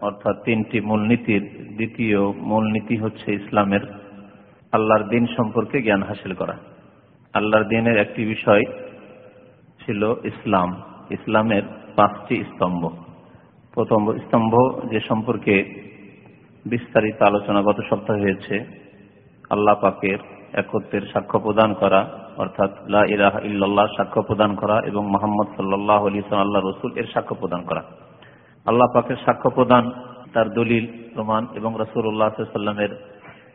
অর্থাৎ তিনটি মূলনীতির দ্বিতীয় মূলনীতি হচ্ছে ইসলামের আল্লাহর দিন সম্পর্কে জ্ঞান হাসিল করা। আল্লাহর দিনের একটি বিষয় ছিল ইসলাম। ইসলামের পাঁচটি স্তম্ভ। প্রথম স্তম্ভ যে সম্পর্কে বিস্তারিত আলোচনা গত সপ্তাহে হয়েছে, আল্লাহ পাকের একত্রের সাক্ষ্য প্রদান করা অর্থাৎ লা ইলাহা ইল্লাল্লাহ সাক্ষ্য প্রদান করা এবং মোহাম্মদ সাল্লাহ আলী আল্লাহ রসুল এর সাক্ষ্য প্রদান করা। আল্লাহ পাকের সাক্ষ্য প্রদান, তার দলিল, প্রমাণ এবং রসুল্লাহ সাল্লামের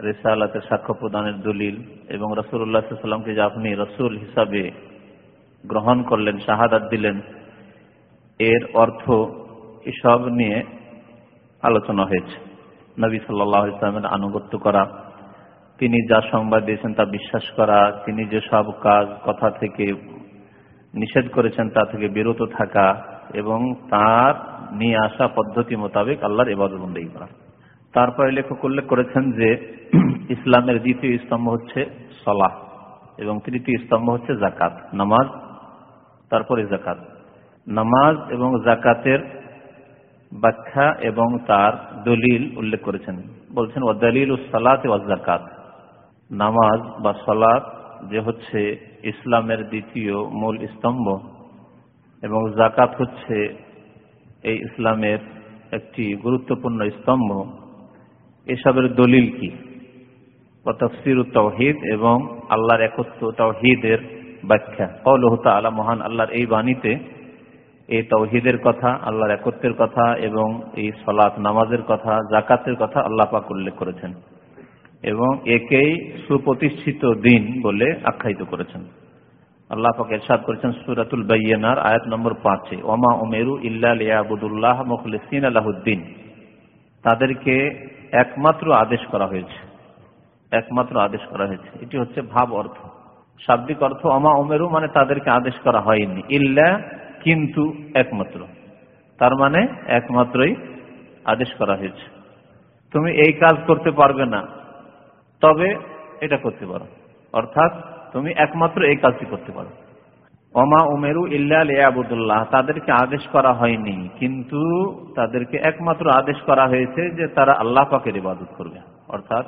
রেসালাতের সাক্ষ্য প্রদানের দলিল এবং রসুল্লাহ সাল্লামকে যে আপনি রসুল হিসাবে গ্রহণ করলেন, শাহাদাত দিলেন, এর অর্থ এসব নিয়ে আলোচনা হয়েছে। নবী সাল্লাহ ইসলামের আনুগত্য করা তিনি যা সংবাদ দিয়েছেন তা বিশ্বাস করা, তিনি যে সব কাজ, কথা থেকে নিষেধ করেছেন তা থেকে বিরত থাকা এবং তার নিয়ে আসা পদ্ধতি মোতাবেক আল্লাহর এবাদবন্দি করা। তারপরে লেখক উল্লেখ করেছেন যে ইসলামের দ্বিতীয় স্তম্ভ হচ্ছে সলাহ এবং তৃতীয় স্তম্ভ হচ্ছে জাকাত নামাজ, তারপরে জাকাত নামাজ এবং জাকাতের ব্যাখ্যা এবং তার দলিল উল্লেখ করেছেন। বলছেন ও সালাত ও জাকাত নামাজ বা সলাত যে হচ্ছে ইসলামের দ্বিতীয় মূল স্তম্ভ এবং জাকাত হচ্ছে এই ইসলামের একটি গুরুত্বপূর্ণ স্তম্ভ, এসবের দলিল কি? তফসির তৌহিদ এবং আল্লাহর একত্র তৌহিদের ব্যাখ্যা। কৌলহ আলা মহান আল্লাহর এই বাণীতে এই তৌহিদের কথা, আল্লাহর একত্রের কথা এবং এই সলাৎ নামাজের কথা জাকাতের কথা আল্লাহ পাক উল্লেখ করেছেন। এবং একেই সুপ্রতিষ্ঠিত দিন বলে আখ্যায়িত করেছেন। আল্লাহ পাক এরশাদ করেছেন সুরাতুল বাইয়ানার আয়াত নম্বর পাঁচে, ওমা ওমেরু ইল্লা লিয়াবুদুল্লাহ মুখলিসিন আলাহুদ্দিন তাদেরকে একমাত্র আদেশ করা হয়েছে। একমাত্র আদেশ করা হয়েছে। এটি হচ্ছে ভাব অর্থ। শাব্দিক অর্থ অমা ওমেরু মানে তাদেরকে আদেশ করা হয়নি। ইল্লা কিন্তু একমাত্র। তার মানে একমাত্রই আদেশ করা হয়েছে। তুমি এই কাজ করতে পারবে না। তবে এটা করতে পারো। অর্থাৎ তুমি একমাত্র এই কাজটি করতে পারো। অমা উমেরু ইবুদুল্লাহ তাদেরকে আদেশ করা হয়নি, কিন্তু তাদেরকে একমাত্র আদেশ করা হয়েছে যে তারা আল্লাহ পাকের ইবাদত করবে। অর্থাৎ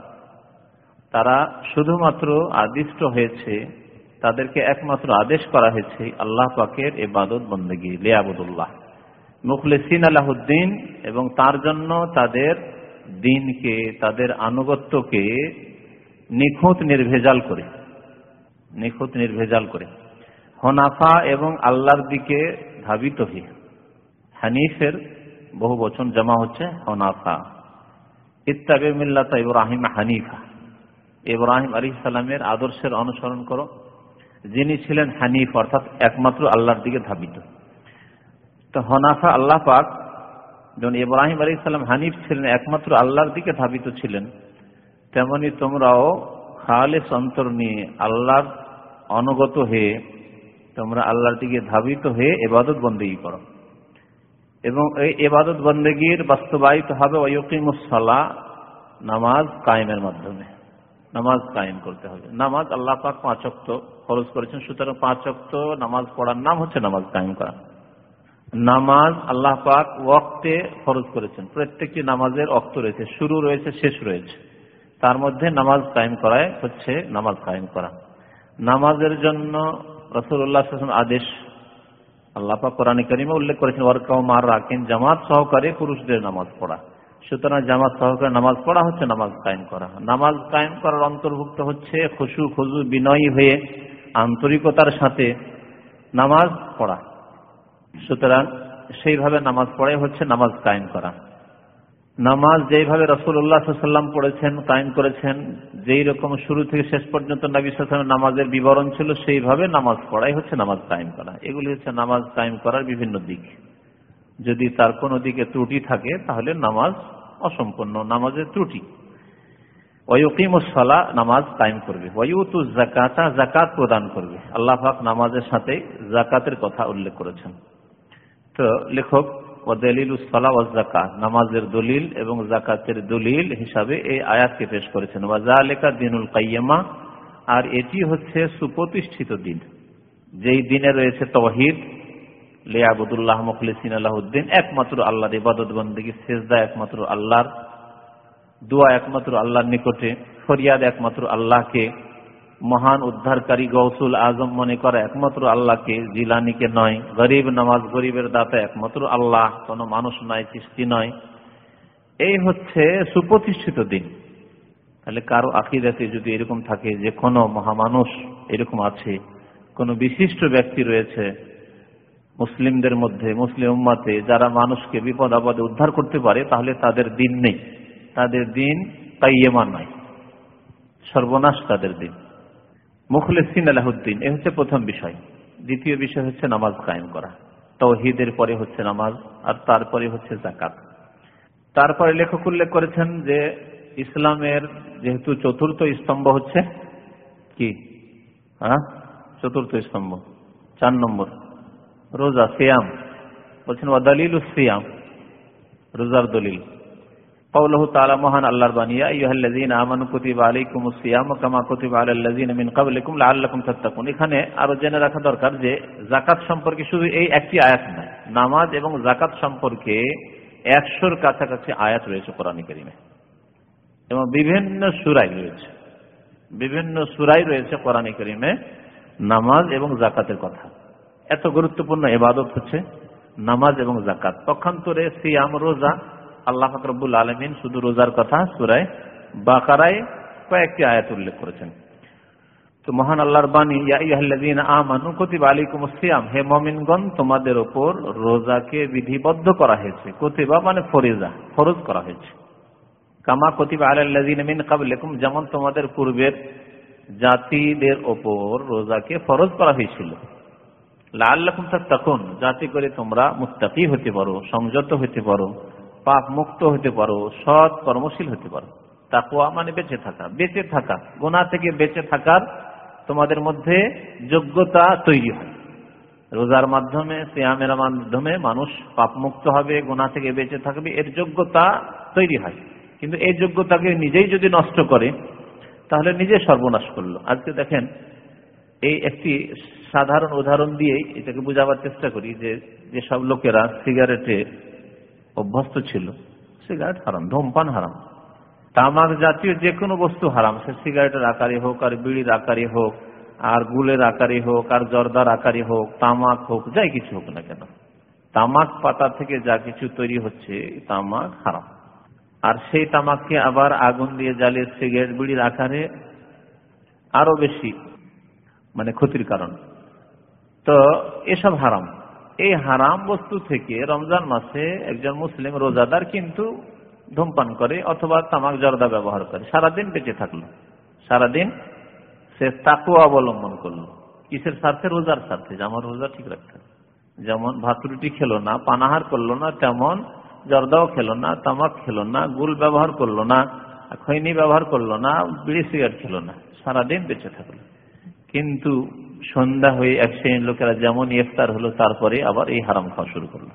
তারা শুধুমাত্র আদিষ্ট হয়েছে, তাদেরকে একমাত্র আদেশ করা হয়েছে আল্লাহ পাকের ইবাদত বন্দগি, লিয়াবুদুল্লাহ। মুখলেসিন আলাহুদ্দিন এবং তার জন্য তাদের দিনকে, তাদের আনুগত্যকে নিখুঁত নির্ভেজাল করে। নিখুঁত নির্ভেজাল করে। হনাফা এবং আল্লাহর দিকে ধাবিত হয়ে হানিফের বহু বচন জমা হচ্ছে হনাফা। ইত্তাবে মিল্লাতা ইব্রাহিম হানিফা। ইব্রাহিম আলী সালামের আদর্শের অনুসরণ করো। যিনি ছিলেন হানিফ, অর্থাৎ একমাত্র আল্লাহর দিকে ধাবিত। তো হনাফা আল্লাহ পাক যেমন ইব্রাহিম আলী সাল্লাম হানিফ ছিলেন, একমাত্র আল্লাহর দিকে ধাবিত ছিলেন তেমনি তোমরাও খালেস অন্তর নিয়ে আল্লাহর অনুগত হয়ে, তোমরা আল্লাহর দিকে ধাবিত হয়ে এবাদত বন্দেগী করো। এবং এই এবাদত বন্দেগীর বাস্তবায়িত হবে ওয়কিমুসলা নামাজ কায়েমের মাধ্যমে। নামাজ কায়েম করতে হবে। নামাজ আল্লাহ পাক পাঁচ অক্ত খরচ করেছেন, সুতরাং পাঁচ অক্ত নামাজ পড়ার নাম হচ্ছে নামাজ কায়েম করা। নামাজ আল্লাহ পাক ওয়াক্তে খরচ করেছেন। প্রত্যেকটি নামাজের অক্ত রয়েছে, শুরু রয়েছে, শেষ রয়েছে। তার মধ্যে নামাজ কায়েম করায় হচ্ছে নামাজ কায়েম করা। নামাজের জন্য রসুল্লাহ আদেশ আল্লাপা কোরআন করিমে উল্লেখ করেছেন ওয়ারকাও মার রাখেন জামাত সহকারে পুরুষদের নামাজ পড়া। সুতরাং জামাত সহকারে নামাজ পড়া হচ্ছে নামাজ কায়েম করা। নামাজ কায়েম করার অন্তর্ভুক্ত হচ্ছে খুশু খুজু বিনয়ী হয়ে আন্তরিকতার সাথে নামাজ পড়া। সুতরাং সেইভাবে নামাজ পড়াই হচ্ছে নামাজ কায়েম করা। নামাজ যেইভাবে রসুল্লাহ সাল্লাম পড়েছেন, কায়েম করেছেন, যেই রকম শুরু থেকে শেষ পর্যন্ত নবী নামাজের বিবরণ ছিল, সেইভাবে নামাজ পড়াই হচ্ছে নামাজ কায়েম করা। এগুলি হচ্ছে নামাজ কায়েম করার বিভিন্ন দিক। যদি তার কোনো দিকে ত্রুটি থাকে, তাহলে নামাজ অসম্পূর্ণ, নামাজের ত্রুটি। ওয়কিমুসলা নামাজ কায়েম করবে। ওয়ুতু জাকাতা জাকাত প্রদান করবে। আল্লাহ পাক নামাজের সাথে জাকাতের কথা উল্লেখ করেছেন। তো লেখক ওয়াদলিলুসলা ওয়াজ জাকাত নামাজের দলিল এবং জাকাতের দলিল হিসাবে এই আয়াতকে পেশ করেছেন। ওয়াজালেকা দিনুল কাইয়ামা, আর এটি হচ্ছে সুপ্রতিষ্ঠিত দিন। যেই দিনে রয়েছে তহিদ লিয়াবুদুল্লাহ মুখলিসিন আল্লাহদ্দিন একমাত্র আল্লাহর ইবাদত বন্দী সেজদা একমাত্র আল্লাহর, দোয়া একমাত্র আল্লাহর নিকটে, ফরিয়াদ একমাত্র আল্লাহকে মহান উদ্ধারকারী গৌসুল আজম মনে করা, একমাত্র আল্লাহকে, জিলানিকে নয়। গরিব নামাজ গরিবের দাতা একমাত্র আল্লাহ, কোনো মানুষ নয়, সৃষ্টি নয়। এই হচ্ছে সুপ্রতিষ্ঠিত দিন। তাহলে কারও আকিদাতে যদি এরকম থাকে যে কোনো মহামানুষ এরকম আছে, কোন বিশিষ্ট ব্যক্তি রয়েছে মুসলিমদের মধ্যে, মুসলিম উম্মাতে, যারা মানুষকে বিপদ আপদে উদ্ধার করতে পারে, তাহলে তাদের দিন নেই। তাদের দিন তাইয়েমান নয়। সর্বনাশ তাদের দিন। মুখলেসিন আলাহুদ্দিন, এ হচ্ছে প্রথম বিষয়। দ্বিতীয় বিষয় হচ্ছে নামাজ কায়েম করা। তৌহিদের পরে হচ্ছে নামাজ, আর তারপরে হচ্ছে জাকাত তারপরে লেখক উল্লেখ করেছেন যে, ইসলামের যেহেতু চতুর্থ স্তম্ভ হচ্ছে কি? হ্যাঁ? চতুর্থ স্তম্ভ, চার নম্বর। রোজা, সিয়াম। বলছেন ওয়াদালিল সিয়াম। রোজার দলিল। কৌলহ তালা মহান আল্লাহর বানিয়া ইহাল্লাজিন আমানু কুতিব আলাইকুম সিয়াম কামা কুতিব আলাল্লাজিন মিন কাবলিকুম লাআল্লাকুম তাত্তাকুন এখানে আরও জেনে রাখা দরকার যে যাকাত সম্পর্কে শুধু এই একটি আয়াত নয়, নামাজ এবং যাকাত সম্পর্কে একশোর কাছাকাছি আয়াত রয়েছে কোরআন কারিমে। এবং বিভিন্ন সুরাই রয়েছে। বিভিন্ন সুরাই রয়েছে কোরআন করিমে নামাজ এবং জাকাতের কথা। এত গুরুত্বপূর্ণ এবাদত হচ্ছে নামাজ এবং জাকাত পক্ষান্তরে সিয়াম, রোজা আল্লাহ ফকরবুল আলমিন শুধু রোজার কথা সুরায় বাকারায় কয়েকটি আয়াত উল্লেখ করেছেন। তো মহান আল্লাহর বাণী কতিবা হে মমিনগণ, তোমাদের ওপর রোজাকে বিধিবদ্ধ করা হয়েছে। কতিবা মানে ফরিজা, ফরজ করা হয়েছে। কামা কতিবা কাবলিকুম যেমন তোমাদের পূর্বের জাতিদের ওপর রোজাকে ফরজ করা হয়েছিল। লাল লাআল্লাকুম তখন যাতে করে তোমরা মুত্তাকি হতে পারো, সংযত হতে পারো। পাপ মুক্ত হতে পারো, সৎ কর্মশীল হতে পারো। তাকুয়া মানে বেঁচে থাকা বেঁচে থাকা গোনা থেকে বেঁচে থাকার তোমাদের মধ্যে যোগ্যতা তৈরি হয়। রোজার মাধ্যমে, সিয়ামের মাধ্যমে মানুষ পাপ মুক্ত হবে গোনা থেকে বেঁচে থাকবে, এর যোগ্যতা তৈরি হয়। কিন্তু এই যোগ্যতাকে নিজেই যদি নষ্ট করে, তাহলে নিজে সর্বনাশ করল। আজকে দেখেন, এই একটি সাধারণ উদাহরণ দিয়েই এটাকে বুঝাবার চেষ্টা করি যে, যেসব লোকেরা সিগারেটে অভ্যস্ত ছিল সিগারেট হারাম, ধূমপান হারাম। তামাক জাতীয় যে কোনো বস্তু হারাম, সে সিগারেটের আকারে হোক, আর বিড়ির আকারে হোক, আর গুলের আকারে হোক, আর জর্দার আকারে হোক, তামাক হোক, যাই কিছু হোক না কেন। তামাক পাতা থেকে যা কিছু তৈরি হচ্ছে তামাক হারাম। আর সেই তামাককে আবার আগুন দিয়ে জ্বালিয়ে সিগারেট বিড়ির আকারে আরও বেশি মানে ক্ষতির কারণ। তো এসব হারাম। এই হারাম বস্তু থেকে রমজান মাসে একজন মুসলিম রোজাদার কিন্তু ধূমপান করে অথবা তামাক জর্দা ব্যবহার করে। সারাদিন বেঁচে থাকল। সারাদিন সে তাকু অবলম্বন করল। কিসের স্বার্থে? রোজার স্বার্থে। আমার রোজা ঠিক রাখতে যেমন ভাত রুটি খেলো না, পানাহার করল না, তেমন জর্দাও খেলো না, তামাক খেলো না গুল ব্যবহার করল না, খৈনি ব্যবহার করল না, বিড়ি সিগারেট খেলো না। সারাদিন বেঁচে থাকল। কিন্তু সন্ধ্যা হয়ে এক শ্রেণির লোকেরা যেমন ইফতার হলো, তারপরে আবার এই হারাম খাওয়া শুরু করল।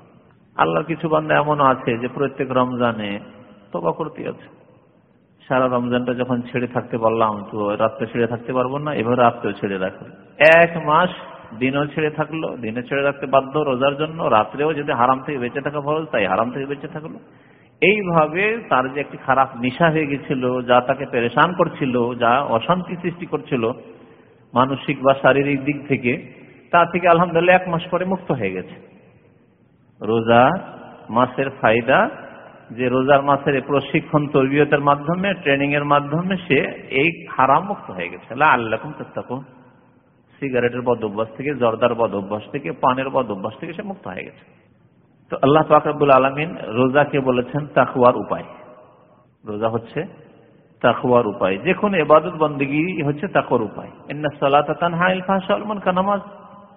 আল্লাহর কিছু বান্ধব এমনও আছে যে প্রত্যেক রমজানে তোবা করতে আছে। সারা রমজানটা যখন ছেড়ে থাকতে পারলাম, তো রাত্রে ছেড়ে থাকতে পারব না এবার রাত্রেও ছেড়ে রাখব এক মাস দিনও ছেড়ে থাকল দিনে ছেড়ে রাখতে বাধ্য, রোজার জন্য রাত্রেও যদি হারাম থেকে বেঁচে থাকা ফরজ, তাই হারাম থেকে বেঁচে থাকল। এইভাবে তার যে একটি খারাপ নিশা হয়ে গেছিল, যা তাকে পেরেশান করছিল, যা অশান্তি সৃষ্টি করছিল মানসিক বা শারীরিক দিক থেকে, তা থেকে আলহামদুলিল্লাহ এক মাস পরে মুক্ত হয়ে গেছে। রোজা মাসের ফায়দা, যে রোজার মাসের প্রশিক্ষণ তরবিয়তের মাধ্যমে ট্রেনিং এর মাধ্যমে সে এই হারাম মুক্ত হয়ে গেছে। আল্লাহ তখন সিগারেটের বদ অভ্যাস থেকে, জর্দার বদ অভ্যাস থেকে, পানের বদ অভ্যাস থেকে সে মুক্ত হয়ে গেছে। তো আল্লাহ ফাকরাবুল আলমিন রোজাকে বলেছেন তাকুয়ার উপায়। রোজা হচ্ছে তাকুয়ার উপায়। যে কোনো এবাদত বন্দী হচ্ছে তাকুয়ার উপায়। ফাহসালমন কা নামাজ।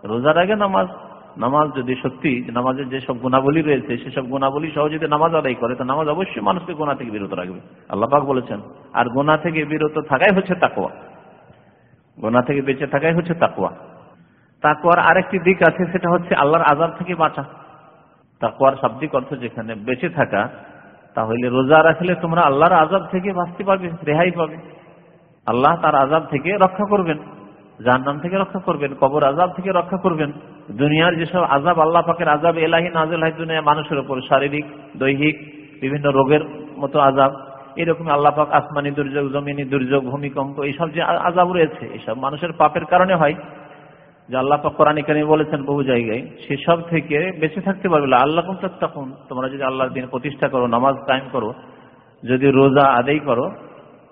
রোজার আগে নামাজ। নামাজ যদি সত্যি, নামাজের যেসব গুণাবলী রয়েছে সেসব গুণাবলী সহ যদি নামাজ আদায় করে, তো নামাজ অবশ্যই মানুষকে গোনা থেকে বিরত রাখবে। আল্লাহ পাক বলেছেন, আর গোনা থেকে বিরত থাকাই হচ্ছে তাকুয়া গোনা থেকে বেঁচে থাকাই হচ্ছে তাকুয়া তাকুয়ার আরেকটি দিক আছে, সেটা হচ্ছে আল্লাহর আজাব থেকে বাঁচা। তাকুয়ার শাব্দিক অর্থ যেখানে বেঁচে থাকা তাহলে রোজা রাখলে তোমরা আল্লাহর আজাব থেকে বাঁচতে পারবে, রেহাই পাবে। আল্লাহ তার আজাব থেকে রক্ষা করবেন, জাহান্নাম থেকে রক্ষা করবেন, কবর আজাব থেকে রক্ষা করবেন। দুনিয়ার যেসব আজাব আল্লাহ পাকের আজাব এলাহি নাজেল হয়, দুনিয়া মানুষের উপর, শারীরিক, দৈহিক, বিভিন্ন রোগের মতো আজাব এরকম আল্লাহ পাক আসমানি দুর্যোগ, জমিনি দুর্যোগ, ভূমিকম্প, এইসব যে আজাব রয়েছে এসব মানুষের পাপের কারণে হয়। যে আল্লাহ পাক বলেছেন বহু জায়গায়, সেসব থেকে বেঁচে থাকতে পারবে আল্লাহ তখন তোমরা যদি আল্লাহর দিন প্রতিষ্ঠা করো, নামাজ কায়েম করো, যদি রোজা আদায় করো,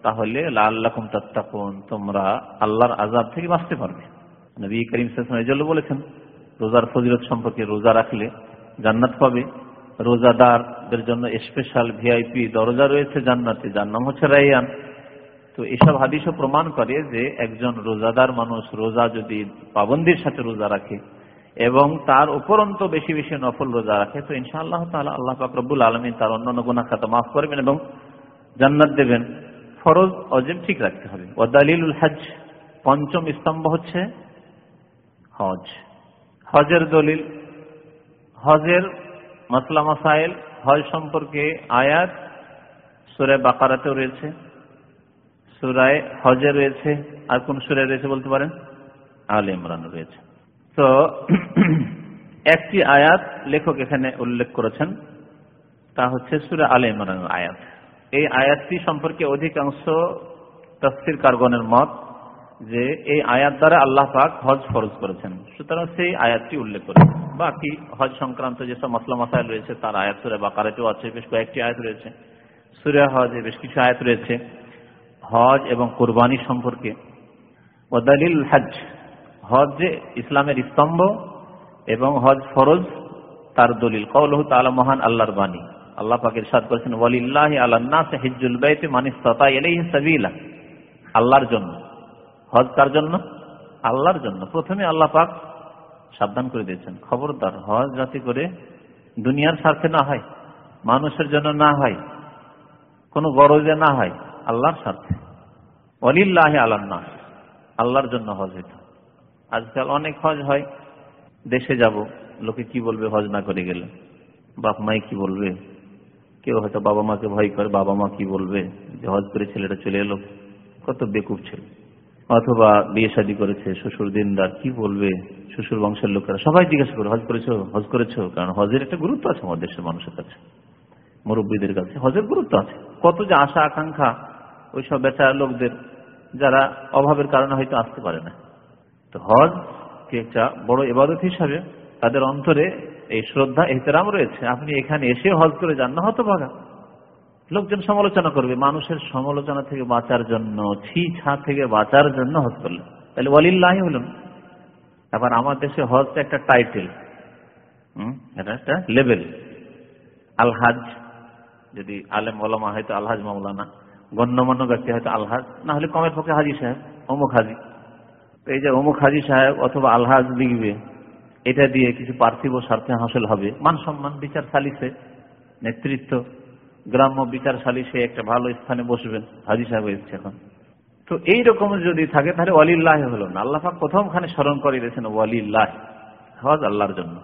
তাহলে আল্লাহ কুম তত্তাকুন, তোমরা আল্লাহর আজাব থেকে বাঁচতে পারবে। নবী করিম সাল্লাম বলেছেন, রোজার ফজিলত সম্পর্কে রোজা রাখলে জান্নাত পাবে। রোজাদারদের জন্য স্পেশাল ভিআইপি দরজা রয়েছে জান্নাতে, যার নাম হচ্ছে রাইয়ান। তো এসব হাদিসও প্রমাণ করে যে একজন রোজাদার মানুষ রোজা যদি পাবন্দির সাথে রোজা রাখে এবং তার উপরন্ত বেশি বেশি নফল রোজা রাখে, তো ইনশাআল্লাহ তালা আল্লাহ ফাকরবুল আলমী তার অন্যান্য গুণা খাতা মাফ করবেন এবং জান্নাত দেবেন। ফরজ, অজেব ঠিক রাখতে হবে। ওদালিলুল হজ পঞ্চম স্তম্ভ হচ্ছে হজ। হজের দলিল, হজের মাসলা মাসাইল, হজ সম্পর্কে আয়াত সুরায় বাকারাতেও রয়েছে। সুরায় হজে রয়েছে। আর কোন সুরায় রয়েছে বলতে পারেন? আল ইমরান রয়েছে। তো, একটি আয়াত লেখক এখানে উল্লেখ করেছেন। তা হচ্ছে সুরা আল ইমরান আয়াত। এই আয়াতটি সম্পর্কে অধিকাংশ তফসির কারগনের মত যে, এই আয়াত দ্বারা আল্লাহ পাক হজ ফরজ করেছেন। সুতরাং সেই আয়াতটি উল্লেখ করেছেন। বাকি হজ সংক্রান্ত যেসব মশলা মশাইল রয়েছে, তার আয়াত সুরে বাকারেতেও আছে, বেশ কয়েকটি আয়াত রয়েছে। সুরে হজে বেশ কিছু আয়াত রয়েছে। হজ এবং কোরবানি সম্পর্কে। ওদালিল হজ হজ যে ইসলামের স্তম্ভ এবং হজ ফরজ, তার দলিল। কৌলহ তালা মহান আল্লাহর বাণী। আল্লাহ পাকের সাদ করেছেন, ওয়ালিল্লাহ আল্লাহ হিজুল বাইতে মানিস সাবিলা। আল্লাহর জন্য। হজ কার জন্য? আল্লাহর জন্য। প্রথমে আল্লাহ পাক সাবধান করে দিয়েছেন। খবরদার হজ যাতে করে দুনিয়ার স্বার্থে না হয়, মানুষের জন্য না হয়, কোনো গরজে না হয় আল্লাহর স্বার্থে অলিল্লাহ আল্লাহ আল্লাহর জন্য হজ হইত আজকাল অনেক হজ হয়, দেশে যাব, লোকে কি বলবে হজ না করে গেলে? বাপ মাই কি বলবে? কেউ হয়তো বাবা মাকে ভয় করে, বাবা মা কি বলবে? যে হজ করে ছেলেটা চলে এলো, কত বেকুব ছিল। অথবা বিয়ে শাদী করেছে, শ্বশুর দিনদার, কি বলবে? শ্বশুর বংশের লোকেরা সবাই জিজ্ঞাসা করে, হজ করেছ? হজ করেছ? কারণ হজের একটা গুরুত্ব আছে আমাদের দেশের মানুষের কাছে। মুরব্বীদের কাছে হজের গুরুত্ব আছে। কত যে আশা আকাঙ্ক্ষা ওই সব বেচারা লোকদের যারা অভাবের কারণে হয়তো আসতে পারে না। তো হজ কে একটা বড় এবাদত হিসাবে তাদের অন্তরে এই শ্রদ্ধা, এহতেরাম রয়েছে। আপনি এখানে এসে হজ করে যান না হতো ভাগা লোকজন সমালোচনা করবে, মানুষের সমালোচনা থেকে বাঁচার জন্য ছি ছা থেকে বাঁচার জন্য হজ করলেন। তাহলে ওয়ালিল্লাহ হলেন আবার আমার দেশে হজটা একটা টাইটেল। এটা একটা লেভেল আলহাজ। যদি আলেম ওলামা হয়তো আলহাজ মাওলানা। গণ্যমান্য ব্যক্তি হয়তো আলহাজ, না হলে কমের পক্ষে হাজি সাহেব, অমুক হাজি। তো এই যে অমুক হাজি সাহেব অথবা আলহাজ লিখবে, এটা দিয়ে কিছু পার্থিব স্বার্থে হাসিল হবে। মান সম্মান, বিচার সালিসে নেতৃত্ব, গ্রাম্য বিচার সালিসে একটা ভালো স্থানে বসবেন, হাজি সাহেব এসছে এখন। তো এইরকম যদি থাকে, তাহলে ওয়ালিল্লাহ হলো না। আল্লাহ প্রথমখানে স্মরণ করে দিয়েছেন, ওয়ালিল্লাহ, হজ আল্লাহর জন্য।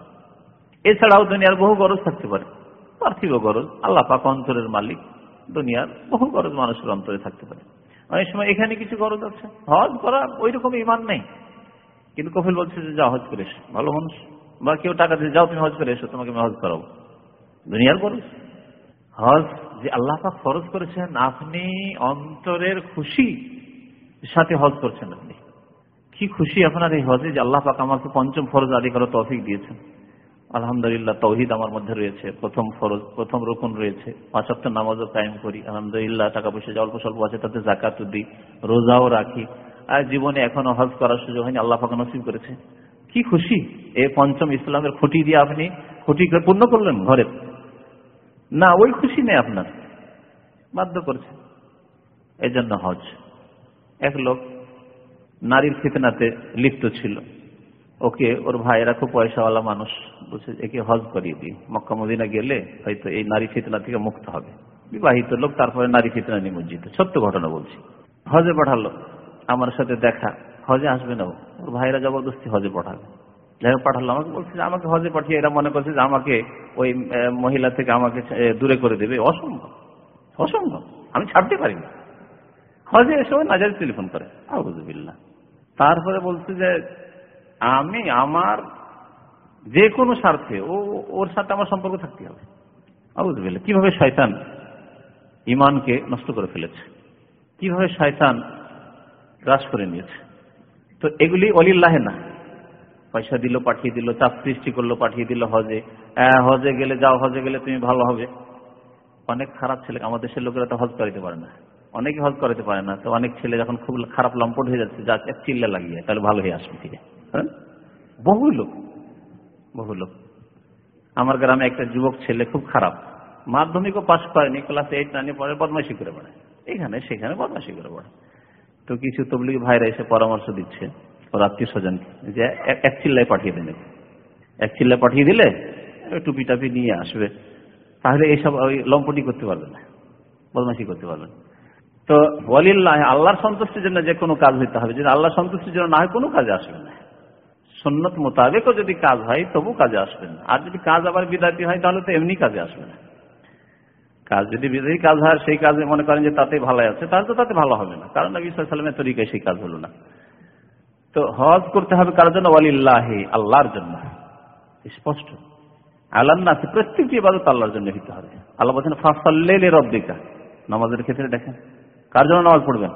এছাড়াও দুনিয়ার বহু গরজ থাকতে পারে, পার্থিব গরজ, আল্লাহ পাক অন্তরের মালিক। দুনিয়ার বহু গরজ মানুষের অন্তরে থাকতে পারে। অনেক সময় এখানে কিছু গরজ আছে। হজ করা ওই রকম ইমান নেই। কিন্তু কফিল বলছে যে যা হজ করে এসো। ভালো মানুষ। বা কেউ টাকা দিয়ে যাও তুমি হজ করে এসো, তোমাকে আমি হজ করাবো। দুনিয়ার গরজ। হজ যে আল্লাহ পাক ফরজ করেছেন, আপনি অন্তরের খুশি সাথে হজ করছেন আপনি। কি খুশি আপনার এই হজে যে আল্লাহ পাক আমাকে পঞ্চম ফরজ আদি করার তফিক দিয়েছেন। আলহামদুলিল্লাহ, তৌহিদ আমার মধ্যে রয়েছে। প্রথম ফরজ, প্রথম রোপণ রয়েছে। পাঁচাত্ত নামাজও কায়েম করি। আলহামদুলিল্লাহ, টাকা পয়সা যে অল্প স্বল্প আছে তাতে জাকাত দিই, রোজাও রাখি। আর জীবনে এখনও হজ করার সুযোগ হয়নি, আল্লাহ পাক নসিব করেছে। কি খুশি! এ পঞ্চম ইসলামের খুঁটি দিয়ে আপনি খুঁটি পূর্ণ করলেন ঘরে। না, ওই খুশি নেই আপনার। বাধ্য করছে। এই জন্য হজ। এক লোক নারীর ফিতনাতে লিপ্ত ছিল। ওকে, ওর ভাইয়েরা খুব পয়সাওয়ালা মানুষ। বলছে, একে হজ করিয়ে দিই। মক্কা, মদিনা গেলে হয়তো এই নারী ফিতনা থেকে মুক্ত হবে। বিবাহিত লোক, তারপরে নারী ফিতনা নিমজ্জিত সত্য ঘটনা বলছি। হজে পাঠালো। আমার সাথে দেখা। হজে আসবে না ওর ভাইরা জবরদস্তি হজে পাঠাবে। যাই পাঠালো। আমাকে বলছে যে, আমাকে হজে পাঠিয়ে এরা মনে করছে যে, আমাকে ওই মহিলা থেকে আমাকে দূরে করে দেবে। অসম্ভব। অসম্ভব। আমি ছাড়তে পারি না হজে এসে নাজারি টেলিফোন করে। আবুজুবিল্লাহ তারপরে বলছে যে আমি আমার যে কোনো স্বার্থে, ও, ওর সাথে আমার সম্পর্ক থাকতে হবে। পেলে কীভাবে শয়তান ইমানকে নষ্ট করে ফেলেছে? কীভাবে শয়তান গ্রাস করে নিয়েছে? তো এগুলি অলিল্লাহে না। পয়সা দিল, পাঠিয়ে দিল, চাপ সৃষ্টি করল, পাঠিয়ে দিল হজে। হজে গেলে যাও, হজে গেলে তুমি ভালো হবে। অনেক খারাপ ছেলে, আমাদের দেশের লোকেরা তো হজ করাইতে পারে না। অনেকে হজ করাতে পারে না। তো অনেক ছেলে যখন খুব খারাপ লম্পট হয়ে যাচ্ছে, যা চিল্লা লাগিয়ে, তাহলে ভালো হয়ে আসবে ফিরে হ্যাঁ? বহু লোক বহু লোক। আমার গ্রামে একটা যুবক ছেলে খুব খারাপ। মাধ্যমিকও পাশ করেনি ক্লাস এইট নাইনে পরে বদমাইশি করে পড়ে। এখানে, সেখানে বদমাইশি করে পড়ে। তো কিছু তবলিগ ভাইরা এসে পরামর্শ দিচ্ছে, ওর আত্মীয় স্বজনকে, যে এক চিল্লায় পাঠিয়ে দেন এক। চিল্লায় পাঠিয়ে দিলে টুপি টাপি নিয়ে আসবে। তাহলে এইসব ওই লম্পটি করতে পারবে না, বদমাইশি করতে পারবেন তো ওয়ালিল্লাহ, আল্লাহর সন্তুষ্টির জন্য যে কোনো কাজ হইতে হবে। যদি আল্লাহ সন্তুষ্টির জন্য না হয়, কোনো কাজে আসবে না। সন্ন্যত মোতাবেকও যদি কাজ হয় তবু কাজে আসবে না। আর যদি কাজ আবার বিদাতি হয়, তাহলে তো এমনি কাজে আসবে না। কাজ যদি বিদায়ী কাজ হয়, সেই কাজে মনে করেন যে তাতে ভালো আছে, তাহলে তো তাতে ভালো হবে না। কারণ নবী সাল্লামের তরিকায় সেই কাজ হলো না। তো হজ করতে হবে কার জন্য? ওয়ালিল্লাহি, আল্লাহর জন্য। স্পষ্ট। আল্লাহ না প্রত্যেকটি ইবাদত আল্লাহর জন্য হইতে হবে। আল্লাহ বলছেন, ফাসাল্লে রব্দিকা নামাজের ক্ষেত্রে দেখেন কার জন্য নামাজ পড়বেন?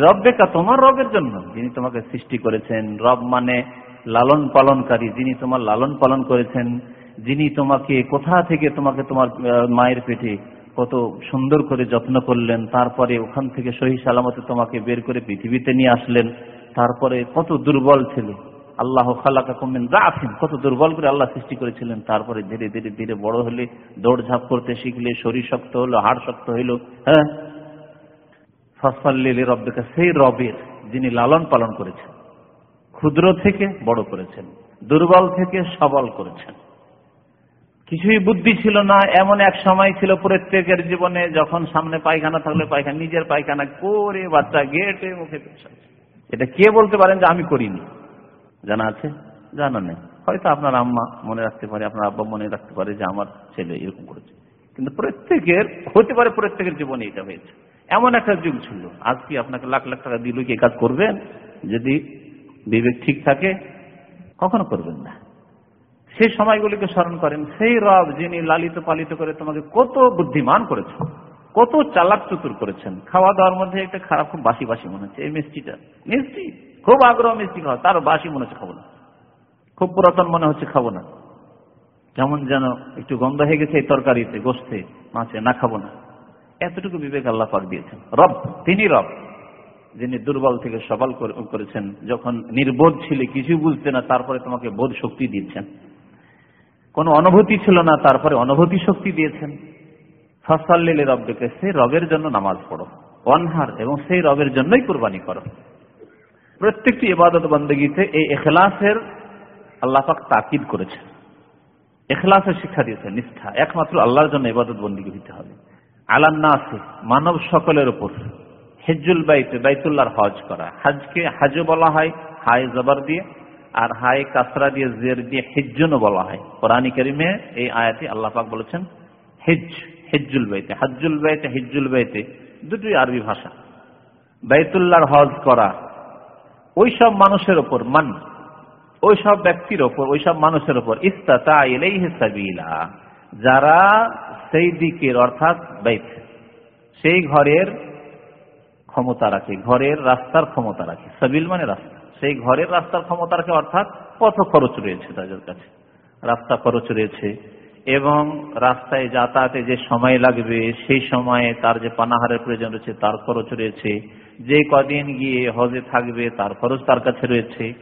রব্বেকা তোমার রবের জন্য। যিনি তোমাকে সৃষ্টি করেছেন, রব মানে লালন পালনকারী। যিনি তোমার লালন পালন করেছেন, যিনি তোমাকে কোথা থেকে তোমাকে তোমার মায়ের পেটে কত সুন্দর করে যত্ন করলেন, তারপরে ওখান থেকে সহি সালামতে তোমাকে বের করে পৃথিবীতে নিয়ে আসলেন, তারপরে কত দুর্বল ছেলে। আল্লাহ খালাকা কমেন রাফিন কত দুর্বল করে আল্লাহ সৃষ্টি করেছিলেন। তারপরে ধীরে ধীরে ধীরে বড় হলে দৌড়ঝাঁপ করতে শিখলে, শরীর শক্ত হলো, হাড় শক্ত হইল হ্যাঁ? ফসফাল্লি রব্বিকা সেই রবের যিনি লালন পালন করেছেন, ক্ষুদ্র থেকে বড় করেছেন, দুর্বল থেকে সবল করেছেন। কিছুই বুদ্ধি ছিল না, এমন এক সময় ছিল প্রত্যেকের জীবনে যখন সামনে পায়খানা থাকলে পায়খানা, নিজের পায়খানা করে বাচ্চা গেটে মুখে এটা কে বলতে পারেন যে আমি করিনি? জানা আছে? জানা নেই। হয়তো আপনার আম্মা মনে রাখতে পারে, আপনার আব্বা মনে রাখতে পারে যে আমার ছেলে এরকম করেছে। কিন্তু প্রত্যেকের, হতে পারে প্রত্যেকের জীবনে এটা হয়েছে। এমন একটা যুগ ছিল। আজ কি আপনাকে লাখ লাখ টাকা দিল কি কাজ করবেন যদি বিবেক ঠিক থাকে, কখনো করবেন না। সেই সময়গুলিকে স্মরণ করেন, সেই রব যিনি লালিত পালিত করে তোমাকে কত বুদ্ধিমান করেছেন, কত চালাক চতুর করেছেন। খাওয়া দাওয়ার মধ্যে একটা খারাপ, খুব বাসি বাসি মনে হচ্ছে। এই মিষ্টিটা, মিষ্টি? খুব আগ্রহ মিষ্টি খাওয়া তার বাসি মনে হচ্ছে, খাব না। খুব পুরাতন মনে হচ্ছে, খাব না। কেমন যেন একটু গন্ধ হয়ে গেছে এই তরকারিতে, গোস্তে, মাছে, না খাব না। এতটুকু বিবেক আল্লাহ পাক দিয়েছেন। রব, তিনি রব, যিনি দুর্বল থেকে সবল করেছেন, যখন নির্বোধ ছিলে কিছু বুঝতে না, তারপরে তোমাকে বোধ শক্তি দিয়েছেন। কোন অনুভূতি ছিল না, তারপরে অনুভূতি শক্তি দিয়েছেন। ফসাল্লিলে রবকে সেই রবের জন্য নামাজ পড়ো। অনহার এবং সেই রবের জন্যই কোরবানি করো। প্রত্যেকটি ইবাদত বন্দগীতে এই এখলাসের আল্লাপাক তাকিদ করেছেন। এখলাসের শিক্ষা দিয়েছেন, নিষ্ঠা। একমাত্র আল্লাহর জন্য ইবাদত বন্দী দিতে হবে। আলান্না আছে মানব সকলের উপর হেজুল বাইতে, বাইতুল্লাহর হজ করা। হাজকে হাজও বলা হয় হাই জবর দিয়ে, আর হায় কাসরা দিয়ে, জের দিয়ে, হেজ্জনও বলা হয়। কোরআন করিমে এই আয়াতে আল্লাহ পাক বলেছেন হেজ হেজ্জুল বাইতে হাজুল বাইতে, হেজ্জুল বাইতে, দুটোই আরবি ভাষা। বাইতুল্লাহর হজ করা, ওই সব মানুষের ওপর মান, ওই সব ব্যক্তির ওপর ওই সব মানুষের ওপর ইস্তাতা সাবিলা, যারা সেই দিকের অর্থাৎ বাইত সেই ঘরের ক্ষমতা রাখে, ঘরের রাস্তার ক্ষমতা রাখে। সাবিল মানে রাস্তা। সেই ঘরের রাস্তার ক্ষমতা রাখে অর্থাৎ পথ খরচ রয়েছে তাদের কাছে। রাস্তা খরচ রয়েছে এবং রাস্তায় যাতায়াতে যে সময় লাগবে, সেই সময়ে তার যে পানাহারের প্রয়োজন রয়েছে, তার খরচ রয়েছে। যে কদিন গিয়ে হজে থাকবে, তার খরচ তার কাছে রয়েছে।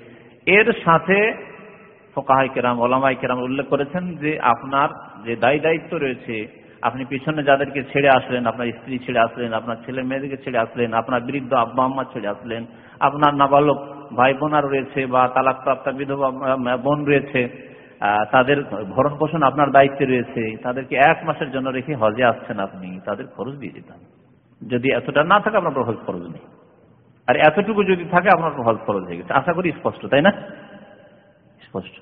এর সাথে ফোকাহাই কেরাম, ওলামাই কেরাম উল্লেখ করেছেন যে আপনার যে দায়ী দায়িত্ব রয়েছে আপনি পিছনে যাদেরকে ছেড়ে আসলেন, আপনার স্ত্রী ছেড়ে আসলেন, আপনার ছেলে মেয়েদেরকে ছেড়ে আসলেন, আপনার বৃদ্ধ আব্বা আম্মা ছেড়ে আসলেন, আপনার নাবালক ভাই বোনার রয়েছে বা তালাক প্রাপ্ত বিধবা বোন রয়েছে তাদের ভরণ পোষণ আপনার দায়িত্বে রয়েছে, তাদেরকে এক মাসের জন্য রেখে হজে আসছেন আপনি, তাদের খরচ দিয়ে দিতে হবে যদি এতটা না থাকে আপনার হজ খরচ নেই। আর এতটুকু যদি থাকে আপনার হজ খরচ হয়ে গেছে। আশা করি স্পষ্ট, তাই না? স্পষ্ট।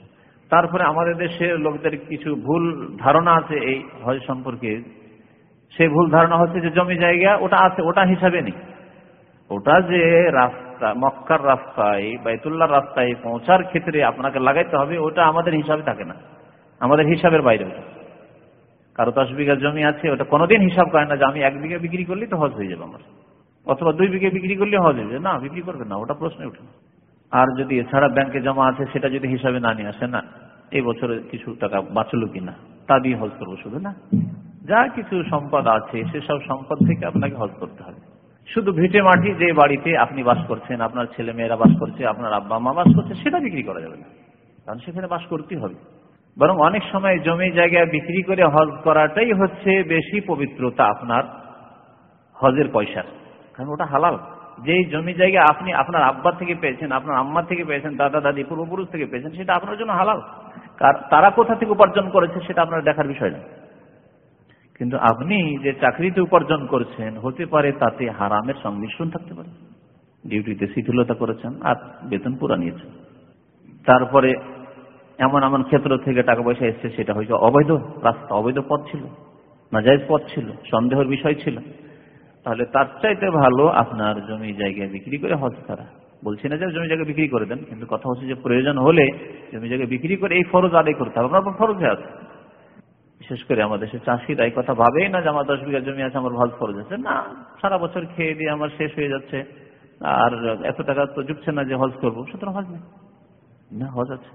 তারপরে আমাদের দেশের লোকদের কিছু ভুল ধারণা আছে এই হজ সম্পর্কে। সেই ভুল ধারণা হচ্ছে যে জমি জায়গা ওটা আছে, ওটা হিসাবে নেই। ওটা যে রাস্তা, মক্কার রাস্তায়, বাইতুল্লাহ রাস্তায় পৌঁছার ক্ষেত্রে আপনাকে লাগাইতে হবে, ওটা আমাদের হিসাবে থাকে না। আমাদের হিসাবের বাইরে ওটা। কারও দশ বিঘা জমি আছে, ওটা কোনোদিন হিসাব করে না যে আমি এক বিঘা বিক্রি করলেই তো হজ হয়ে যাবে আমার। অথবা দুই বিঘে বিক্রি করলে হজ হয়ে যাবে। না, বিক্রি করবে না, ওটা প্রশ্ন উঠে না। আর যদি এছাড়া ব্যাংকে জমা আছে, সেটা যদি হিসাবে না নিয়ে আসে, না, এই বছরে কিছু টাকা বাঁচলো কিনা, তা দিয়ে হজ করব শুধু, না? যা কিছু সম্পদ আছে, সেসব সম্পদ থেকে আপনাকে হজ করতে হবে। শুধু ভিটে মাটি যে বাড়িতে আপনি বাস করছেন, আপনার ছেলে মেয়েরা বাস করছে, আপনার আব্বা মা বাস করছে, সেটা বিক্রি করা যাবে না। কারণ সেখানে বাস করতেই হবে। বরং অনেক সময় জমি জায়গায় বিক্রি করে হজ করাটাই হচ্ছে বেশি পবিত্রতা আপনার হজের পয়সার। কারণ ওটা হালাল। যেই জমি জায়গা আপনি আপনার আব্বা থেকে পেয়েছেন, আপনার আম্মা থেকে পেয়েছেন, দাদা, দাদি, পূর্বপুরুষ থেকে পেয়েছেন, সেটা আপনার জন্য হালাল। তারা কোথা থেকে উপার্জন করেছে সেটা আপনার দেখার বিষয় না। কিন্তু আপনি যে চাকরিতে উপার্জন করছেন, হতে পারে তাতে হারামের সংমিশ্রণ থাকতে পারে। ডিউটিতে শিথিলতা করেছেন আর বেতন পুরা নিয়েছেন। তারপরে এমন এমন ক্ষেত্র থেকে টাকা পয়সা এসছে, সেটা হয়তো অবৈধ রাস্তা, অবৈধ পথ ছিল নাজাইজ পথ ছিল, সন্দেহের বিষয় ছিল। তাহলে তার চাইতে ভালো আপনার জমি জায়গায় বিক্রি করে হজ করা বলছি না যে জমি জায়গা বিক্রি করে দেন, কিন্তু কথা হচ্ছে যে প্রয়োজন হলে জমি জায়গা বিক্রি করে এই ফরজ আদায় করতে হবে। আপনার ফরজে আছে। বিশেষ করে আমাদের দেশে চাষিরা এই কথা ভাবেই না যে আমার দশ বিঘা জমি আছে, আমার হজ ফরজ আছে। না, সারা বছর খেয়ে দিয়ে আমার শেষ হয়ে যাচ্ছে। আর এত টাকা তো জুটছে না যে হজ করব। সুতরাং হজ নেই। না, হজ আছে।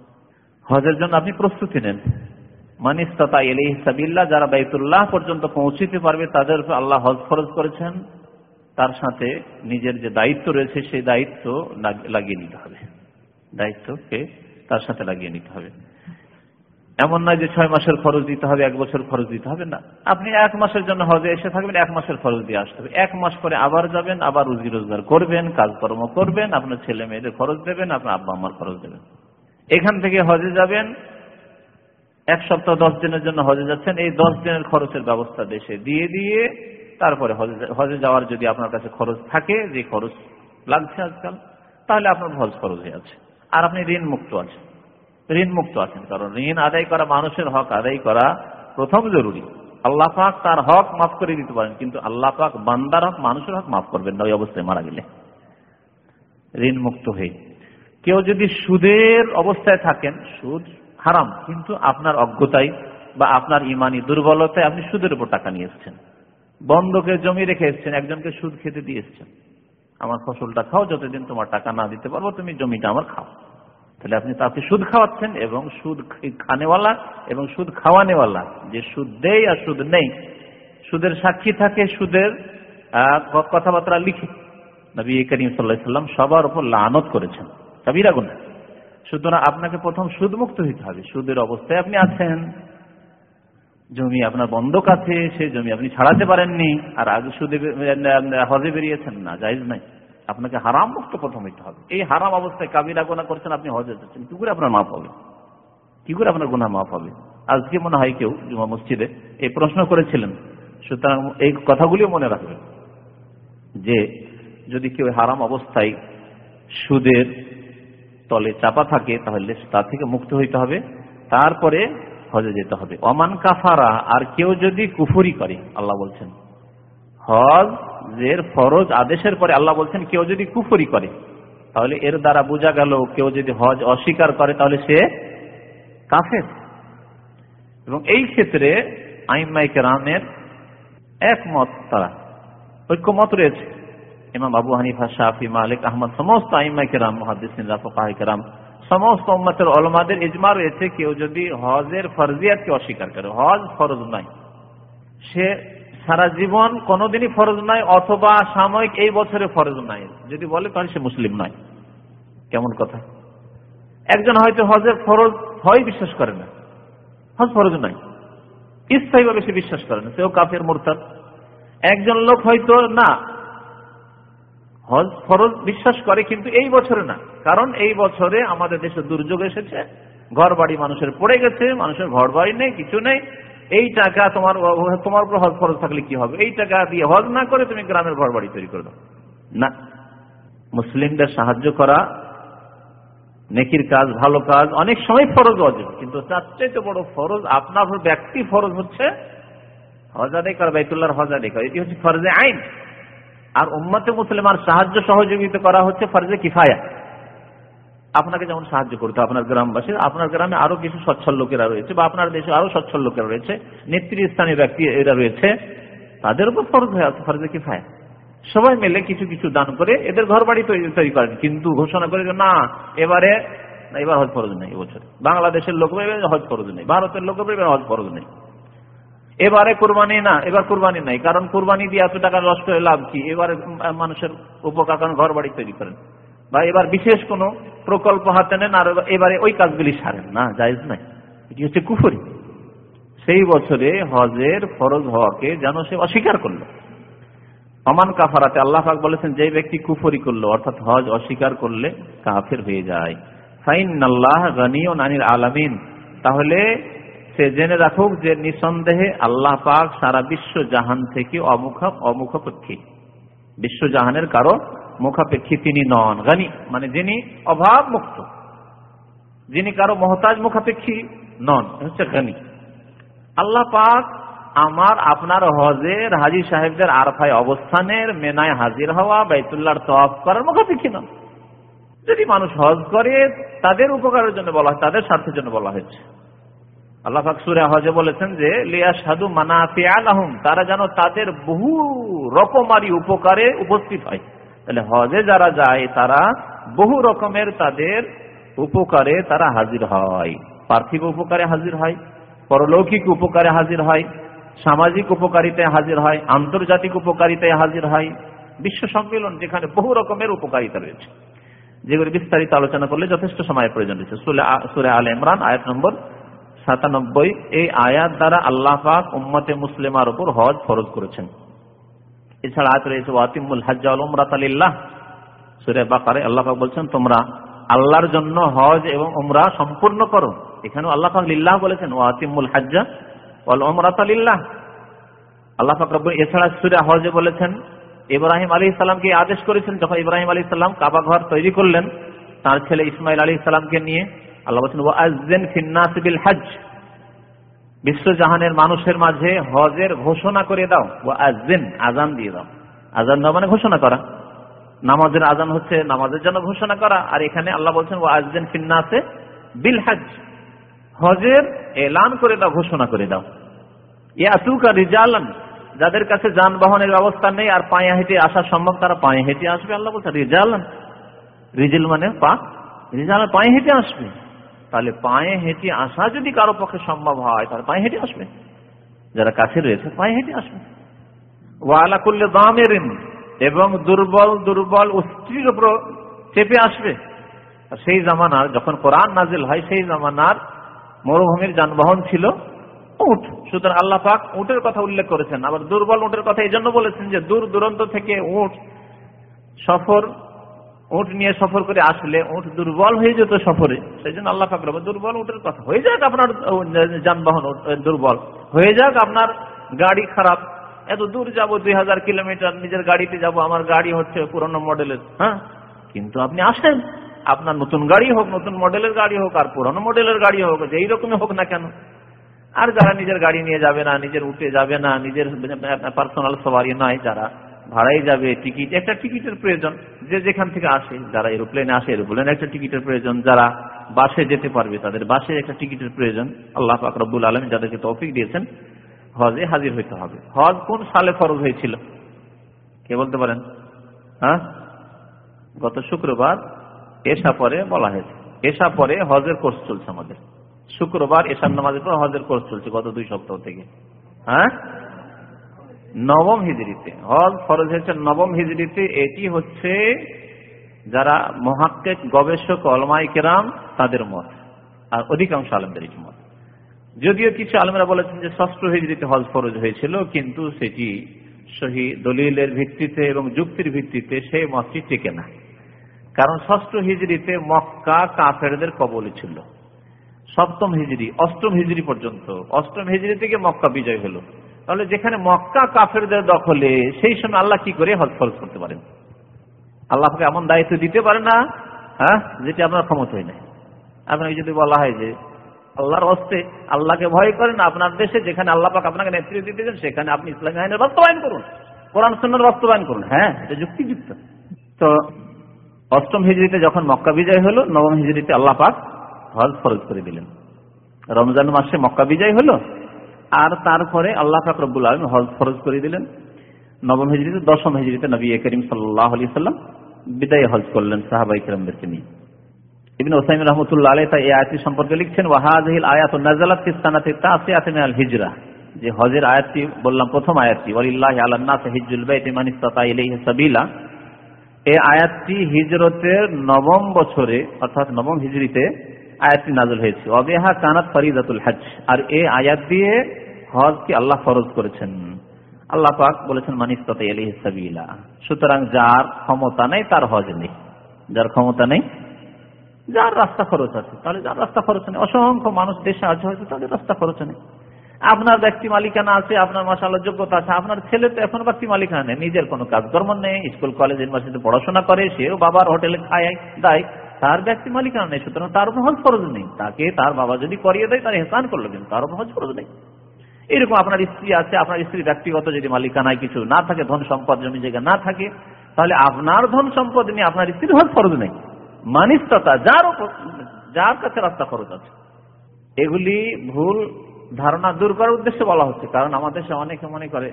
হজের জন্য আপনি প্রস্তুতি নেন। মানিস্তা এলি সাবিল্লা, যারা বাইতুল্লাহ পর্যন্ত পৌঁছিতে পারবে, তাদের আল্লাহ হজ ফরজ করেছেন। তার সাথে নিজের যে দায়িত্ব রয়েছে, সেই দায়িত্ব লাগিয়ে নিতে হবে। দায়িত্বকে তার সাথে লাগিয়ে নিতে হবে। এমন নয় যে ছয় মাসের খরচ দিতে হবে, এক বছর খরচ দিতে হবে, না। আপনি এক মাসের জন্য হজে এসে থাকবেন, এক মাসের খরচ দিয়ে আসতে হবে। এক মাস পরে আবার যাবেন, আবার রুজি রোজগার করবেন, কাজকর্ম করবেন, আপনার ছেলে মেয়েদের খরচ দেবেন, আপনার আব্বা আম্মার খরচ দেবেন। এখান থেকে হজে যাবেন এক সপ্তাহ, দশ দিনের জন্য হজে যাচ্ছেন, এই দশ দিনের খরচের ব্যবস্থা দেশে দিয়ে দিয়ে তারপরে হজে যাওয়ার যদি আপনার কাছে খরচ থাকে, যে খরচ লাগছে আজকাল, তাহলে আপনার হজ খরচ হয়ে আছে। আর আপনি ঋণ মুক্ত আছেন। ঋণ মুক্ত আছেন, কারণ ঋণ আদায় করা মানুষের হক, আদায় করা প্রথম জরুরি। আল্লাহ পাক তার হক মাফ করে দিতে পারেন, কিন্তু আল্লাহ পাক বান্দার হক, মানুষের হক মাফ করবেন না, ওই অবস্থায় মারা গেলে। ঋণ মুক্ত হয়ে। কেউ যদি সুদের অবস্থায় থাকেন, সুদ হারাম, কিন্তু আপনার অজ্ঞতায় বা আপনার ইমানি দুর্বলতায় আপনি সুদের উপর টাকা নিয়ে এসছেন। বন্ধকে জমি রেখে এসছেন, একজনকে সুদ খেতে দিয়ে এসছেন। আমার ফসলটা খাও, যতদিন তোমার টাকা না দিতে পারব, তুমি জমিটা আমার খাও। তাহলে আপনি তাকে সুদ খাওয়াচ্ছেন এবং সুদ খানেওয়ালা এবং সুদ খাওয়ানেওয়ালা, যে সুদ দেয় আর সুদ নেই, সুদের সাক্ষী থাকে সুদের কথাবার্তা লিখে। নবী করিম সাল্লাহ সাল্লাম সবার উপর লানত করেছেন। কাবিরা গুণা। সুতরাং আপনাকে প্রথম সুদ মুক্ত হইতে হবে। সুদের অবস্থায় আপনি আছেন। জমি আপনার বন্ধক আছে সেই জমি আপনি ছাড়াতে পারেননি, আর আগে সুদে হজে বেরিয়েছেন না, জায়জ নাই। আপনাকে হারাম মুক্ত প্রথম হইতে হবে। এই হারাম অবস্থায় কাবিরা গোনা করছেন, আপনি হজে যাচ্ছেন। কি করে আপনার মাফ হবে? কি করে আপনার গোনা মাফ হবে? আজকে মনে হয় কেউ জুমা মসজিদে এই প্রশ্ন করেছিলেন। সুতরাং এই কথাগুলিও মনে রাখবেন যে, যদি কেউ হারাম অবস্থায় সুদের তলে চাপা থাকে, তাহলে তা থেকে মুক্ত হইতে হবে। তারপরে হজে যেতে হবে। অমান কাফারা, আর কেউ যদি কুফুরি করে, আল্লাহ বলছেন। হজ এর ফরজ আদেশের পরে আল্লাহ বলছেন, কেউ যদি কুফরি করে, তাহলে এর দ্বারা বোঝা গেল, কেউ যদি হজ অস্বীকার করে, তাহলে সে কাফের। এবং এই ক্ষেত্রে আইমাইকে রামের একমত তারা, ঐক্যমত রয়েছে। ইমাম আবু হানিফা শাহি মালিক আহমদ সমস্ত আইমাইকে রাম মহাদিসিন রাম সমস্ত উম্মতের অলমাদের ইজমা রয়েছে কেউ যদি হজের ফরজিয়াতকে অস্বীকার করে। হজ ফরজ নাই সে সারা জীবন কোনোদিনই ফরজ নাই অথবা সাময়িক এই বছরে ফরজ নাই। যদি বলে, তাহলে সে মুসলিম নয়। কেমন কথা? একজন হয়তো হজের ফরজ হয় বিশ্বাস করে না। হজ ফরজ নয়। স্থায়ীভাবে সে বিশ্বাস করে না। সেও কাফের, মোরতাদ। একজন লোক হয়তো না হজ ফরজ বিশ্বাস করে, কিন্তু এই বছরে না। কারণ এই বছরে আমাদের দেশে দুর্যোগ এসেছে ঘর বাড়ি মানুষের পড়ে গেছে, মানুষের ঘর বাড়ি নেই, কিছু নেই। এই টাকা তোমার তোমার উপর হজ ফরজ থাকলে কি হবে? এই টাকা দিয়ে হজ না করে তুমি গ্রামের ঘর বাড়ি তৈরি করে দাও। না। মুসলিমদের সাহায্য করা, নেকির কাজ, ভালো কাজ, অনেক সময় ফরজ অজব কিন্তু তার চাইতে বড় ফরজ আপনার ব্যক্তি ফরজ হচ্ছে হজ আদায় করা, বাইতুল্লাহর হজ এটি হচ্ছে ফরজে আইন। আর উম্মতে মুসলিমার সাহায্য সহযোগিতা করা হচ্ছে ফরজে কিফায়া। আপনাকে যেমন সাহায্য করতে আপনার গ্রামবাসী, আপনার গ্রামে আরও কিছু সচ্ছল লোকেরা রয়েছে বা আপনার দেশে আরও সচ্ছল লোকেরা রয়েছে নেতৃস্থানীয় ব্যক্তি এরা রয়েছে, তাদের উপর ফরজ হয়ে আছে ফরজে কিফায়া। সবাই মিলে কিছু কিছু দান করে এদের ঘর বাড়ি তৈরি করেন, কিন্তু ঘোষণা করে না, এবারে এবার হজ ফরজ নেই এবছর। বাংলাদেশের লোক হজ ফরজ নেই, ভারতের লোক এবার হজ ফরজ নেই। এবারে কোরবানি না, এবার কোরবানি নাই। কারণ কোরবানি দিয়ে এত টাকা নষ্ট হয়ে লাভ কি? এবারে মানুষের উপকার কারণ ঘর বাড়ি তৈরি করেন। বা এবার বিশেষ কোন প্রকল্প হাতে নেন, আর এবারে ওই কাজগুলি সারেন। না, জায়জ নাই। এটি হচ্ছে কুফরি। সেই বছরে হজের ফরজ হওয়াকে যেন সে অস্বীকার করল। অমান কাফারাতে আল্লাহ বলেছেন যে ব্যক্তি কুফরি করল, অর্থাৎ হজ অস্বীকার করলে কাফের হয়ে যায়। ফাইন আল্লাহ গানি ও নানির আলামিন। তাহলে সে জেনে রাখুক যে নিঃসন্দেহে আল্লাহ পাক সারা বিশ্ব জাহান থেকে অমুখ, অমুখাপেক্ষী। বিশ্ব জাহানের কারও মুখাপেক্ষী তিনি নন, গানি মানে যিনি অভাব মুক্ত যিনি কারও মহতাজ মুখাপেক্ষী নন হচ্ছে গানি। আল্লাহ পাক আমার, আপনার হজের হাজি সাহেবদের আরফায় অবস্থানের মেনায় হাজির হওয়া, বাইতুল্লাহর তফ করার মুখাপেক্ষী নন। যদি মানুষ হজ করে, তাদের উপকারের জন্য বলা হয়, তাদের স্বার্থের জন্য বলা হয়েছে। আল্লাহ সুরে হজে বলেছেন যে লিয়া সাধু মানাফি আলাহুম তারা যেন তাদের বহু রকমারি উপকারে উপস্থিত হয়। তাহলে হজে যারা যায়, তারা বহু রকমের তাদের উপকারে তারা হাজির হয়। পার্থিব উপকারে হাজির হয়, পরলৌকিক উপকারে হাজির হয়, সামাজিক উপকারিতায় হাজির হয়, আন্তর্জাতিক উপকারিতায় হাজির হয়, বিশ্ব সম্মেলন যেখানে বহু রকমের উপকারিতা রয়েছে। যেগুলি বিস্তারিত আলোচনা করলে যথেষ্ট সময়ের প্রয়োজন রয়েছে। সুরে আল ইমরান আয়াত নম্বর সাতানব্বই, এই আয়াত দ্বারা আল্লাহ পাক উম্মতে মুসলিমার উপর হজ ফরজ করেছেন। এছাড়া আয়াত রয়েছে, ওয়াতিমুল হজ উমরাত আলিল্লাহ সুরে বাকারে আল্লাহ পাক বলছেন, তোমরা আল্লাহর জন্য হজ এবং উমরা সম্পূর্ণ করো। এখানে আল্লাহ পাক লিল্লাহ বলেছেন, ওয়াতিমুল হাজ্জা ওয়াল উমরাত আলিল্লাহ আল্লাহ পাক রব্বুল এছাড়া সুরে হজে বলেছেন, ইব্রাহিম আলী ইসলামকে আদেশ করেছেন, যখন ইব্রাহিম আলী ইসলাম কাবা ঘর তৈরি করলেন, তার ছেলে ইসমাইল আলী ইসলামকে নিয়ে আল্লাহ বলছেন ওয়াজেন ফিন্নাসিবিল হজ বিশ্বজাহানের মানুষের মাঝে হজের ঘোষণা করে দাও। ও আজেন দিয়ে দাও। আজান দাও মানে ঘোষণা করা। নামাজের আজান হচ্ছে নামাজের জন্য ঘোষণা করা। আর এখানে আল্লাহ বলছেন ও আজেন ফিন্নাসে বিল হজ হজের এলান করে দাও, ঘোষণা করে দাও। ইয়াতুকা রিজালান, যাদের কাছে যানবাহনের ব্যবস্থা নেই আর পায়ে হেঁটে আসা সম্ভব, তারা পায়ে হেঁটে আসবে, আল্লাহ বলছে রিজালান। রিজিল মানে পা। রিজাল পায়ে হেঁটে আসবে। তাহলে পায়ে হেঁটে আসা যদি কারও পক্ষে সম্ভব হয়, তাহলে পায়ে হেঁটে আসবে। যারা কাছে রয়েছে, পায়ে হেঁটে আসবে। ওয়ালা করলে দামের এবং দুর্বল দুর্বল স্ত্রীর উপর চেপে আসবে। সেই জামানার, যখন কোরআন নাজিল হয়, সেই জামানার মরুভূমির যানবাহন ছিল উঠ সুতরাং আল্লাহ পাক উটের কথা উল্লেখ করেছেন। আবার দুর্বল উটের কথা এই জন্য বলেছেন যে দূর দূরান্ত থেকে উঠ সফর উঠ নিয়ে সফর করে আসলে উঠ দুর্বল হয়ে যেত সফরে সেই জন্য আল্লাহ পাক রব দুর্বল উঠের কথা। হয়ে যাক আপনার যানবাহন দুর্বল। হয়ে যাক আপনার গাড়ি খারাপ। এত দূর যাব দুই হাজার কিলোমিটার, নিজের গাড়িতে যাব, আমার গাড়ি হচ্ছে পুরনো মডেলের হ্যাঁ? কিন্তু আপনি আসেন। আপনার নতুন গাড়ি হোক, নতুন মডেলের গাড়ি হোক, আর পুরনো মডেলের গাড়ি হোক, যেই রকমই হোক না কেন। আর যারা নিজের গাড়ি নিয়ে যাবে না, নিজের উঠে যাবে না, নিজের পার্সোনাল সবারই নয় যারা ভাড়াই যাবে টিকিট, একটা টিকিটের প্রয়োজন। যে যেখান থেকে আসে, যারা এরোপ্লেনে আসে, এরোপ্লেনে একটা টিকিটের প্রয়োজন। যারা বাসে যেতে পারবে, তাদের বাসে একটা টিকিটের প্রয়োজন। আল্লাহ আকরবুল আলম যাদেরকে তৌফিক দিয়েছেন, হজে হাজির হইতে হবে। হজ কোন সালে ফরজ হয়েছিল? কে বলতে পারেন? হ্যাঁ? গত শুক্রবার এসা পরে বলা হয়েছে। এসা পরে হজের কোর্স চলছে আমাদের। শুক্রবার এসার নামাজের পর হজের কোর্স চলছে গত দুই সপ্তাহ থেকে। হ্যাঁ? নবম হিজড়িতে হজ ফরজ হয়েছে নবম হিজড়িতে এটি হচ্ছে যারা মহাক্কেক গবেষক অলমাই কেরাম, তাদের মত। আর অধিকাংশ আলমদের এটি মত। যদিও কিছু আলমেরা বলেছেন যে ষষ্ঠ হিজড়িতে হজ ফরজ হয়েছিল, কিন্তু সেটি সহি দলিলের ভিত্তিতে এবং যুক্তির ভিত্তিতে সেই মতটি টেকে না। কারণ ষষ্ঠ হিজড়িতে মক্কা কাফেরদের কবলে ছিল। সপ্তম হিজড়ি অষ্টম হিজড়ি পর্যন্ত। অষ্টম হিজড়ি থেকে মক্কা বিজয় হলো। তাহলে যেখানে মক্কা কাফেরদের দখলে, সেই সময় আল্লাহ কি করে হজ ফরজ করতে পারেন? আল্লাহকে এমন দায়িত্ব দিতে পারে না হ্যাঁ যেটি আপনার ক্ষমতাই নেই। আপনাকে যদি বলা হয় যে আল্লাহর হস্তে আল্লাহকে ভয় করেন, আপনার দেশে যেখানে আল্লাহ পাক আপনাকে নেতৃত্ব দিতে দিতেছেন সেখানে আপনি ইসলামী আইনের বাস্তবায়ন করুন, কোরআন সুন্নার বাস্তবায়ন করুন। হ্যাঁ এটা যুক্তিযুক্ত। তো অষ্টম হিজড়িতে যখন মক্কা বিজয় হলো, নবম হিজড়িতে আল্লাহ পাক হজ ফরজ করে দিলেন। রমজান মাসে মক্কা বিজয় হলো আর তারপরে আল্লাহ পাক রব্বুল আলম হজ ফরজ করে দিলেন। নবম হিজড়িতে দশম হিজড়িতে নবী করিম সাল্লাহ আলি সাল্লাম বিদায় হজ করলেন সাহাবাই কিরমদেরকে নিয়ে। ইবিন ওসাইম রহমতুল্লাহ আলী তাই এই আয়াতটি সম্পর্কে লিখছেন ওয়াহাদিল আয়াত নাজালাত কিস্তানাতে তাসিয়াতে মিনাল হিজরা। যে হজের আয়াতটি, বললাম প্রথম আয়াতটি, ওয়ালিল্লাহি আলান্নাস হিজ্জুল বাইতি মান ইসতাতা ইলাইহি সাবিলা। এই আয়াতটি হিজরতের নবম বছরে, অর্থাৎ নবম হিজরিতে আয়াতটি নাজল হয়েছে। অবেহা কানাত ফরিদাতুল হজ আর এই আয়াত দিয়ে হজকে আল্লাহ ফরজ করেছেন। আল্লাহ পাক বলেছেন মানিস্তাতা সাবিলা। সুতরাং যার ক্ষমতা নেই, তার হজ নেই। যার ক্ষমতা নেই, যার রাস্তা খরচ আছে, তাহলে যার রাস্তা খরচ নেই। অসংখ্য মানুষ দেশে আছে হয়তো, তাদের রাস্তা খরচ নেই। আপনার ব্যক্তি মালিকানা আছে, আপনার মাসাল্লাহ যোগ্যতা আছে, আপনার ছেলে তো এখন ব্যক্তি মালিকানা নেই, নিজের কোনো কাজকর্ম নেই, স্কুল, কলেজ ইউনিভার্সিটি পড়াশোনা করে, সেও বাবার হোটেলে খায়, দেয়, তার ব্যক্তি মালিকানা নেই, সুতরাং তার উপর হজ ফরজ নেই। তাকে তার বাবা যদি করিয়ে দেয়, তার হেসান করল, কিন্তু তার উপর হজ ফরজ নেই। এরকম আপনার স্ত্রী আছে, আপনার স্ত্রী ব্যক্তিগত যদি মালিকানায় কিছু না থাকে, ধন সম্পদ জমি জায়গা না থাকে, তাহলে আপনার ধন সম্পদ নিয়ে আপনার স্ত্রীর হজ ফরজ নেই। মানিস্ততা যার যার কাছে রাস্তা খরচ আছে। এগুলি ভুল ধারণা দূর করার উদ্দেশ্যে বলা হচ্ছে, কারণ আমাদের দেশে অনেকে মনে করে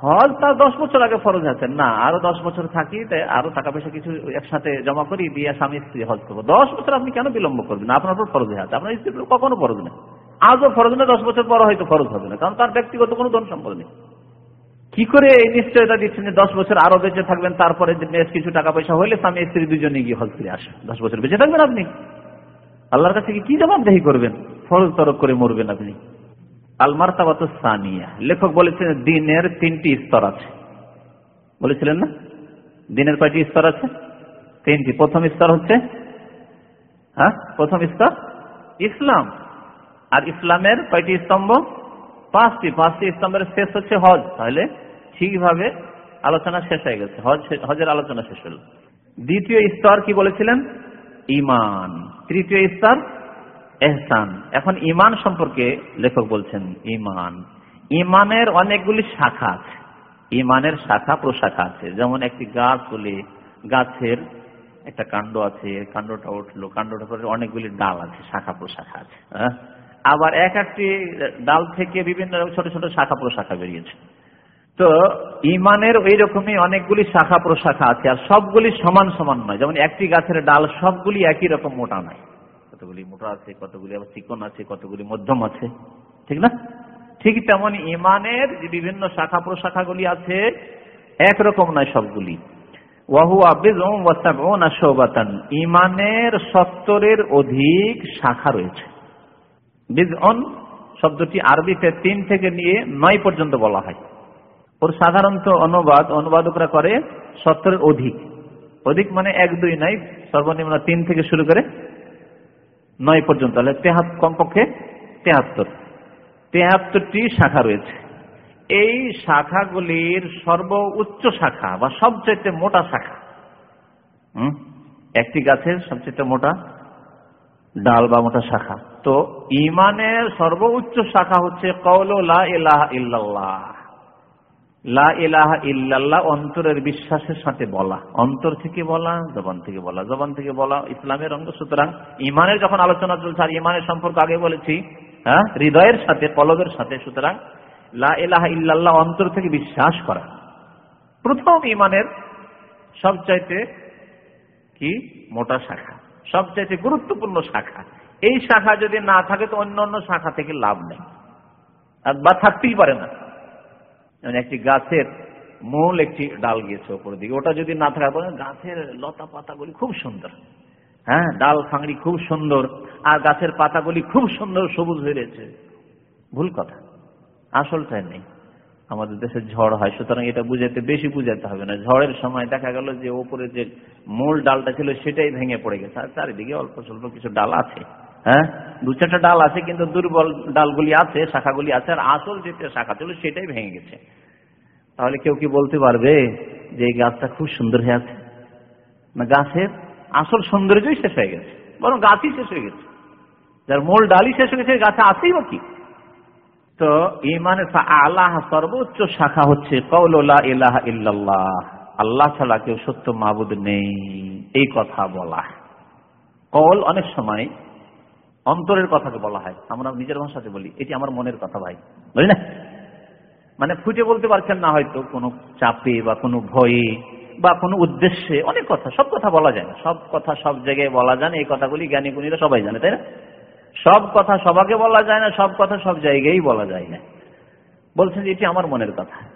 হজ তার দশ বছর আগে ফরজ আছে। না, আরও দশ বছর থাকি আরও টাকা পয়সা কিছু একসাথে জমা করি দিয়ে স্বামী, স্ত্রী হজ করব। দশ বছর আপনি কেন বিলম্ব করবেন? আপনার উপর ফরজ আছে, আপনার স্ত্রীর কখনো ফরজ নেই। আজও ফরজ নেই দশ বছর পর হয়তো ফরজ হবে না, কারণ তার ব্যক্তিগত কোনো ধন সম্পদ নেই। কি করে এই নিশ্চয়তা দিচ্ছেন যে দশ বছর আরও বেঁচে থাকবেন, তারপরে বেশ কিছু টাকা পয়সা হলে স্বামী স্ত্রী দুজনে গিয়ে হজ ফিরে আসে দশ বছর বেঁচে থাকবেন আপনি। আল্লাহর কাছে কি জবাবদেহি করবেন? ফরজ তরক করে মরবেন আপনি। আলমার তাবাত সানিয়া। লেখক বলেছেন দিনের তিনটি স্তর আছে। বলেছিলেন না? দিনের কয়টি স্তর আছে? তিনটি। প্রথম স্তর হচ্ছে হ্যাঁ? প্রথম স্তর, ইসলাম। আর ইসলামের কয়টি স্তম্ভ? পাঁচটি। পাঁচটি স্তম্ভের শেষ হচ্ছে হজ। তাহলে ঠিকভাবে আলোচনা শেষ হয়ে গেছে। হজ হজের আলোচনা শেষ হল। দ্বিতীয় স্তর কি বলেছিলেন? ইমান তৃতীয় স্তর, এহসান। এখন ইমান সম্পর্কে লেখক বলছেন ইমান ইমানের অনেকগুলি শাখা আছে। ইমানের শাখা প্রশাখা আছে। যেমন একটি গাছ বলে গাছের একটা কাণ্ড আছে। কাণ্ডটা উঠল। কাণ্ডটা অনেকগুলি ডাল আছে, শাখা প্রশাখা আছে। হ্যাঁ? আবার এক একটি ডাল থেকে বিভিন্ন ছোট ছোট শাখা প্রশাখা বেরিয়েছে। তো ইমানের ওই রকমই অনেকগুলি শাখা প্রশাখা আছে, আর সবগুলি সমান সমান নয়। যেমন একটি গাছের ডাল সবগুলি একই রকম মোটা নয়। কতগুলি মোটা আছে, কতগুলি আবার চিকন আছে, কতগুলি মধ্যম আছে। ঠিক না? ঠিক তেমন ইমানের যে বিভিন্ন শাখা প্রশাখাগুলি আছে একরকম নয় সবগুলি। ওয়াহু আবিজ ইমানের সত্তরের অধিক শাখা রয়েছে। বিজ অন শব্দটি আরবিতে তিন থেকে নিয়ে নয় পর্যন্ত বলা হয়। ওর সাধারণত অনুবাদ, অনুবাদকরা করে সত্তরের অধিক। অধিক মানে এক, দুই নয়, সর্বনিম্ন তিন থেকে শুরু করে নয় পর্যন্ত তেহাত্তর কমপক্ষে তেহাত্তর। তেহাত্তরটি শাখা রয়েছে। এই শাখাগুলির সর্ব উচ্চ শাখা বা সবচেয়ে মোটা শাখা। হুম? একটি গাছের সবচেয়ে মোটা ডাল বা মোটা শাখা। তো ইমানের সর্বোচ্চ শাখা হচ্ছে কৌল লা ইলাহা ইল্লাল্লাহ। লা ইলাহা ইল্লাল্লাহ অন্তরের বিশ্বাসের সাথে বলা। অন্তর থেকে বলা, জবান থেকে বলা। জবান থেকে বলা ইসলামের অঙ্গ। সুতরাং ইমানের যখন আলোচনা চলছে, আর ইমানের সম্পর্ক আগে বলেছি হ্যাঁ হৃদয়ের সাথে পলবের সাথে, সুতরাং লা ইলাহা ইল্লাল্লাহ অন্তর থেকে বিশ্বাস করা। প্রথম ইমানের সবচাইতে কি? মোটা শাখা। সবচাইতে গুরুত্বপূর্ণ শাখা। এই শাখা যদি না থাকে তো অন্য অন্য শাখা থেকে লাভ নেই। বা থাকতেই পারে না। একটি গাছের মূল একটি ডাল গিয়েছে ওপর দিকে। ওটা যদি না থাকা গাছের লতা পাতাগুলি খুব সুন্দর। হ্যাঁ ডাল ফাংড়ি খুব সুন্দর। আর গাছের পাতাগুলি খুব সুন্দর সবুজ হয়ে রয়েছে। ভুল কথা। আসলটাই নেই। আমাদের দেশে ঝড় হয়, সুতরাং এটা বুঝাতে বেশি বুঝাতে হবে না। ঝড়ের সময় দেখা গেল যে ওপরে যে মূল ডালটা ছিল সেটাই ভেঙে পড়ে গেছে। আর চারিদিকে অল্প স্বল্প কিছু ডাল আছে হ্যাঁ? দু চারটা ডাল আছে, কিন্তু দুর্বল ডালগুলি আছে, শাখাগুলি আছে, আর আসল যেটা শাখা ছিল সেটাই ভেঙে গেছে। তাহলে কেউ কি বলতে পারবে যে এই গাছটা খুব সুন্দর হয়ে আছে? না, গাছের আসল সৌন্দর্যই শেষ হয়ে গেছে, বরং গাছই শেষ হয়ে গেছে। যার মূল ডালই শেষ হয়ে গেছে, গাছে আছেই বা কি? তো ইমানের আল্লাহ সর্বোচ্চ শাখা হচ্ছে কৌলা ইলাহা ইল্লাল্লাহ। আল্লাহ ছাড়া কেউ সত্য মাবুদ নেই, এই কথা বলা। কল অনেক সময় অন্তরের কথাকে বলা হয়। আমরা নিজের ভাষাতে বলি, এটি আমার মনের কথা ভাই। বুঝলি না? মানে ফুটে বলতে পারছেন না হয়তো কোনো চাপে বা কোনো ভয়ে বা কোনো উদ্দেশ্যে। অনেক কথা, সব কথা বলা যায় না। সব কথা সব জায়গায় বলা যায় এই কথাগুলি জ্ঞানী গুণীরা সবাই জানে, তাই না? সব কথা সবাকে বলা যায় না, সব কথা সব জায়গায় বলা যায় না। বলছেন এটি আমার মনের কথা।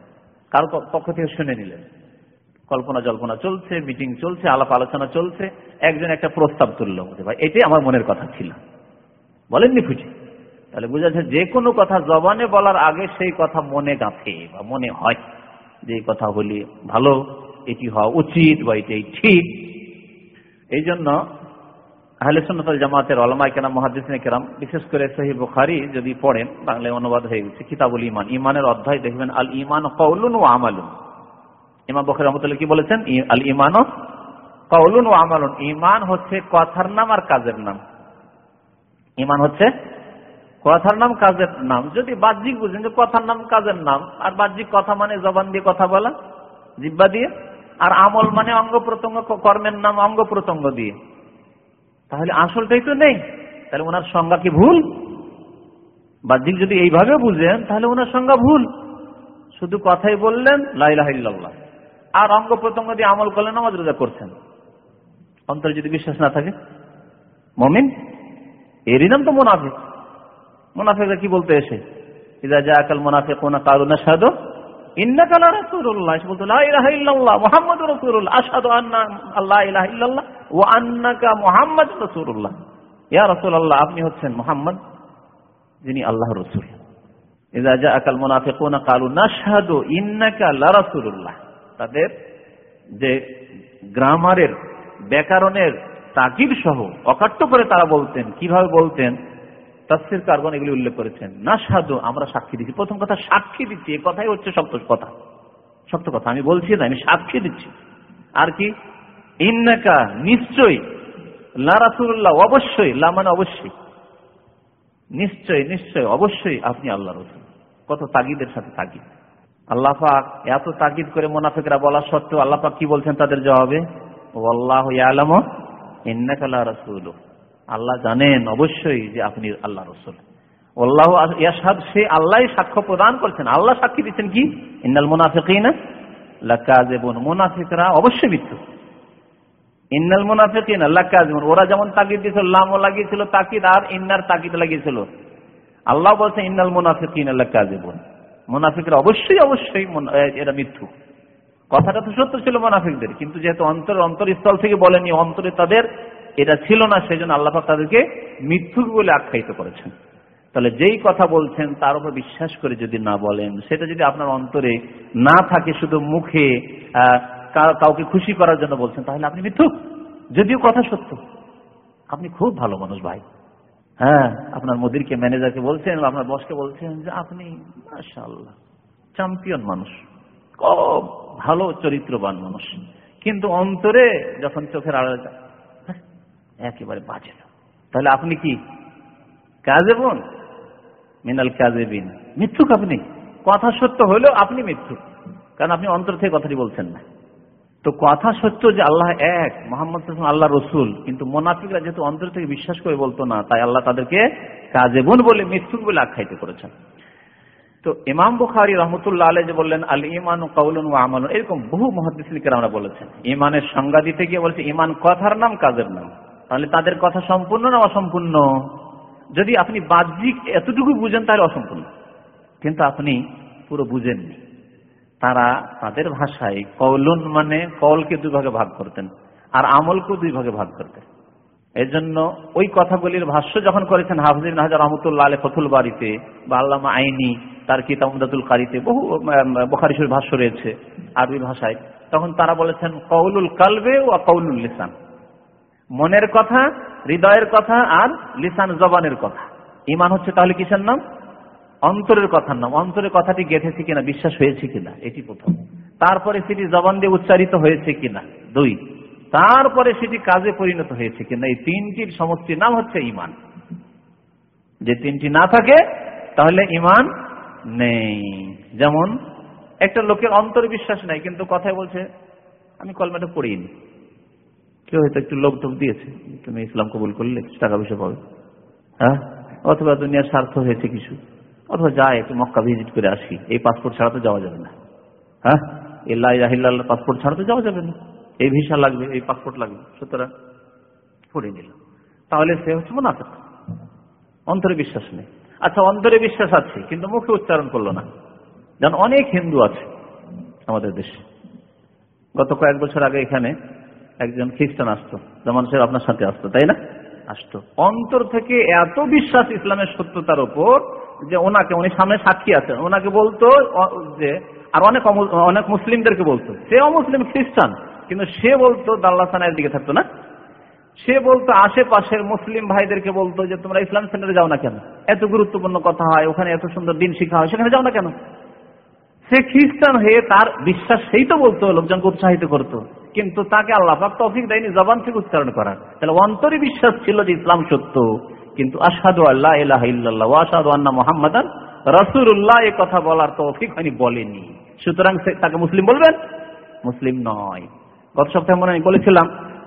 কার পক্ষ থেকে শুনে নিলেন। কল্পনা জল্পনা চলছে, মিটিং চলছে, আলাপ আলোচনা চলছে, একজন একটা প্রস্তাব তুললো ভাই। এটাই আমার মনের কথা ছিল। বলেননি খুঁজে। তাহলে বোঝা যাচ্ছে যে কোনো কথা জবানে বলার আগে সেই কথা মনে গাঁথে বা মনে হয় যে কথা বলি ভালো, এটি হওয়া উচিত বা এটাই ঠিক। এই জন্য আহলে সুন্নতাল জামাতের অলমাই কেরাম মহাদিসিন কেরাম বিশেষ করে সহি বুখারি যদি পড়েন, বাংলায় অনুবাদ হয়ে গেছে, কিতাবুল ইমান ইমানের অধ্যায় দেখবেন আল ইমান কৌলুন ও আমালুন। ইমাম বখর রহমতুল্লাহ কি বলেছেন? আল ইমান কৌলুন ও আমালুন। ইমান হচ্ছে কথার নাম আর কাজের নাম। ইমান হচ্ছে কথার নাম, কাজের নাম। যদি বাহ্যিক বুঝেন যে কথার নাম, কাজের নাম, আর বাহ্যিক কথা মানে জবান দিয়ে কথা বলা জিব্বা দিয়ে, আর আমল মানে অঙ্গ প্রত্যঙ্গ কর্মের নাম অঙ্গ প্রত্যঙ্গ দিয়ে। তাহলে আসলটাই তো নেই। তাহলে ওনার সংজ্ঞা কি ভুল? বাহ্যিক যদি এইভাবে বুঝেন, তাহলে ওনার সংজ্ঞা ভুল। শুধু কথাই বললেন লাইলাহিল্লাহ আর অঙ্গ প্রত্যঙ্গ দিয়ে আমল করলেন, নামাজ রোজা করছেন। অন্তরে যদি বিশ্বাস না থাকে। মমিন? এরই নাম তো মোনাফিক। মোনাফিকরা কি বলতে এসে? ইদা যা আকাল মোনাফিক কোনা কারুনা সাদো ইন্নাকা লা রাসূলুল্লাহ। বলতো, লা ইলাহা ইল্লাল্লাহ, মুহাম্মাদুর রাসূলুল্লাহ। আশহাদু আন্না আল্লাহ ইলাহা ইল্লাল্লাহ। ওয়া আন্নাকা মুহাম্মাদুর রাসূলুল্লাহ। ইয়া রাসূলুল্লাহ, আপনি হচ্ছেন মোহাম্মদ, যিনি আল্লাহ রসুল। আকাল মুনাফিকুনা কালু নাশহাদু ইন্নাকা তাদের যে গ্রামারের ব্যাকরণের তাকিদ সহ অকাট্য করে তারা বলতেন, কীভাবে বলতেন, তাফসির কারগন এগুলি উল্লেখ করেছেন না সাধু আমরা সাক্ষী দিচ্ছি প্রথম কথা, সাক্ষী দিচ্ছি, এ কথাই হচ্ছে সত্য কথা। সত্য কথা, আমি বলছি না, আমি সাক্ষী দিচ্ছি। আর কি? ইন্নাকা নিশ্চয়ই লারাসুল্লাহ অবশ্যই, লা মানে অবশ্যই। নিশ্চয় নিশ্চয় অবশ্যই আপনি আল্লাহ রসুল। কত তাগিদের সাথে তাগিদ। আল্লাহ পাক এত তাগিদ করে মোনাফেকরা বলা সত্ত্বেও আল্লাহ পাক কি বলছেন তাদের জবাবে? আল্লাহ আলম ইন্নাকা লা রাসূল আল্লাহ জানেন অবশ্যই যে আপনি আল্লাহ রসুল। আল্লাহ ইয়াসাদ সে আল্লাহ সাক্ষ্য প্রদান করছেন। আল্লাহ সাক্ষী দিচ্ছেন কি? ইন্নাল মুনাফিকিনা লাকাযিবুন। মুনাফিকরা অবশ্যই মিথ্যু ইন্নাল মুনাফিকিনা লাকাযিবুন ওরা যেমন তাকিদ দিয়েছিল, লামও লাগিয়েছিল তাকিদ, আর ইন্নার তাকিদ লাগিয়েছিল। আল্লাহ বলছে, ইন্নাল মুনাফিকিনা লাকাযিবুন মুনাফিকরা অবশ্যই অবশ্যই এরা মিথ্যু। কথাটা তো সত্য ছিল মুনাফিকদের, কিন্তু যেহেতু অন্তর, অন্তরস্থল থেকে বলেনি, অন্তরে তাদের এটা ছিল না সেই জন্য আল্লাহ তাদেরকে মিথ্যুক বলে আখ্যায়িত করেছেন। তাহলে যেই কথা বলছেন, তার উপর বিশ্বাস করে যদি না বলেন, সেটা যদি আপনার অন্তরে না থাকে, শুধু মুখে কাউকে খুশি করার জন্য বলছেন, তাহলে আপনি মিথ্যুক। যদিও কথা সত্য। আপনি খুব ভালো মানুষ ভাই। হ্যাঁ আপনার মোদিরকে ম্যানেজারকে বলছেন আপনার বসকে বলছেন যে আপনি মাশাআল্লাহ, চ্যাম্পিয়ন মানুষ। খুব ভালো চরিত্রবান মানুষ। কিন্তু অন্তরে যখন চোখের আড়ালে একেবারে বাজে না। তাহলে আপনি কি? কাজে বোন? মিনাল কাজে বিন। মিথ্যুক আপনি। কথা সত্য হলেও আপনি মিথ্যুক। কারণ আপনি অন্তর থেকে কথাটি বলছেন না। তো কথা সত্য যে আল্লাহ এক, মোহাম্মদ আল্লাহ রসুল। কিন্তু মোনাফিকরা যেহেতু অন্তর থেকে বিশ্বাস করে বলতো না, তাই আল্লাহ তাদেরকে কাজে বোন বলে মিথ্যুক বলে আখ্যায়িত করেছেন। তো ইমাম বুখারি রহমতুল্লাহ আলহ যে বললেন, আল ইমান কাউলন ও আমল এরকম বহু মহাদিসকে আমরা বলেছেন। ইমানের সংজ্ঞা দিতে গিয়ে বলছে ইমান কথার নাম, কাজের নাম। তাহলে তাদের কথা সম্পূর্ণ না অসম্পূর্ণ? যদি আপনি বাহ্যিক এতটুকু বুঝেন তাহলে অসম্পূর্ণ। কিন্তু আপনি পুরো বুঝেননি। তারা তাদের ভাষায় কৌলুন মানে কলকে দুই ভাগে ভাগ করতেন আর আমলকেও দুই ভাগে ভাগ করতেন। এর জন্য ওই কথাগুলির ভাষ্য যখন করেছেন হাফিজ হাজার রহমতুল্লাহ আলী ফতুল বাড়িতে বা আল্লামা আইনি, তার কিতামদাতুল কারিতে বহু বোখারিসুর ভাষ্য রয়েছে আরবি ভাষায়, তখন তারা বলেছেন কৌলুল কালবে ও কৌলুল লিসান। মনের কথা, হৃদয়ের কথা আর লিসান জবানের কথা। ইমান হচ্ছে তাহলে কিসের নাম? অন্তরের কথার নাম। অন্তরের কথাটি গেঁথেছে কিনা, বিশ্বাস হয়েছে কিনা, এটি প্রথম। তারপরে সেটি জবান দিয়ে উচ্চারিত হয়েছে কিনা, দুই। তারপরে সেটি কাজে পরিণত হয়েছে কিনা, এই তিনটির সমষ্টির নাম হচ্ছে ইমান যে তিনটি না থাকে, তাহলে ইমান নেই। যেমন, একটা লোকের অন্তর বিশ্বাস নাই, কিন্তু কথায় বলছে, আমি কলমাটা পড়িনি। কেউ হয়তো একটু লোক টোক দিয়েছে, তুমি ইসলাম কবুল করলে টাকা পয়সা পাবে। হ্যাঁ? অথবা দুনিয়ার স্বার্থ হয়েছে কিছু। অথবা যায় একটু মক্কা ভিজিট করে আসি, এই পাসপোর্ট ছাড়া তো যাওয়া যাবে না। হ্যাঁ? এ ইল্লাহ পাসপোর্ট ছাড়া তো যাওয়া যাবে না। এই ভিসা লাগবে, এই পাসপোর্ট লাগবে। সুতরাং পড়ে নিল। তাহলে সে হচ্ছে মুনাফেক। অন্তরে বিশ্বাস নেই। আচ্ছা অন্তরে বিশ্বাস আছে, কিন্তু মুখে উচ্চারণ করল না। যেমন অনেক হিন্দু আছে আমাদের দেশে। গত কয়েক বছর আগে এখানে একজন খ্রিস্টান আসতো যেমন সে আপনার সাথে আসতো, তাই না? আসতো। অন্তর থেকে এত বিশ্বাস ইসলামের সত্যতার উপর যে ওনাকে, উনি সামনে সাক্ষী আছেন। ওনাকে বলতো যে, আর অনেক অনেক মুসলিমদেরকে বলতো। সে অমুসলিম খ্রিস্টান, কিন্তু সে বলতো দাল্লাসানের দিকে থাকতো না। সে বলতো, আশেপাশের মুসলিম ভাইদেরকে বলতো যে, তোমরা ইসলাম সেন্টারে যাও না কেন? এত গুরুত্বপূর্ণ কথা হয়, ওখানে এত সুন্দর দিন শিখা হয়, সেখানে যাও না কেন? সে খ্রিস্টান হয়ে তার বিশ্বাস সেই তো বলতো, লোকজনকে উৎসাহিত করতো। কিন্তু তাকে আল্লাহ তফিক দেয়নি, জবান থেকে উচ্চারণ করার। তাহলে অন্তরে বিশ্বাস ছিল যে ইসলাম সত্য। কিন্তু আসাদু আল্লাহ ইলাহ ইল্লাল্লাহ আসাদু আন্না মোহাম্মদান রসুল্লাহ এ কথা বলার তৌফিক হয়নি, বলেনি। সুতরাং তাকে মুসলিম বলবেন? মুসলিম নয়। গত সপ্তাহে মনে আমি বলেছিলাম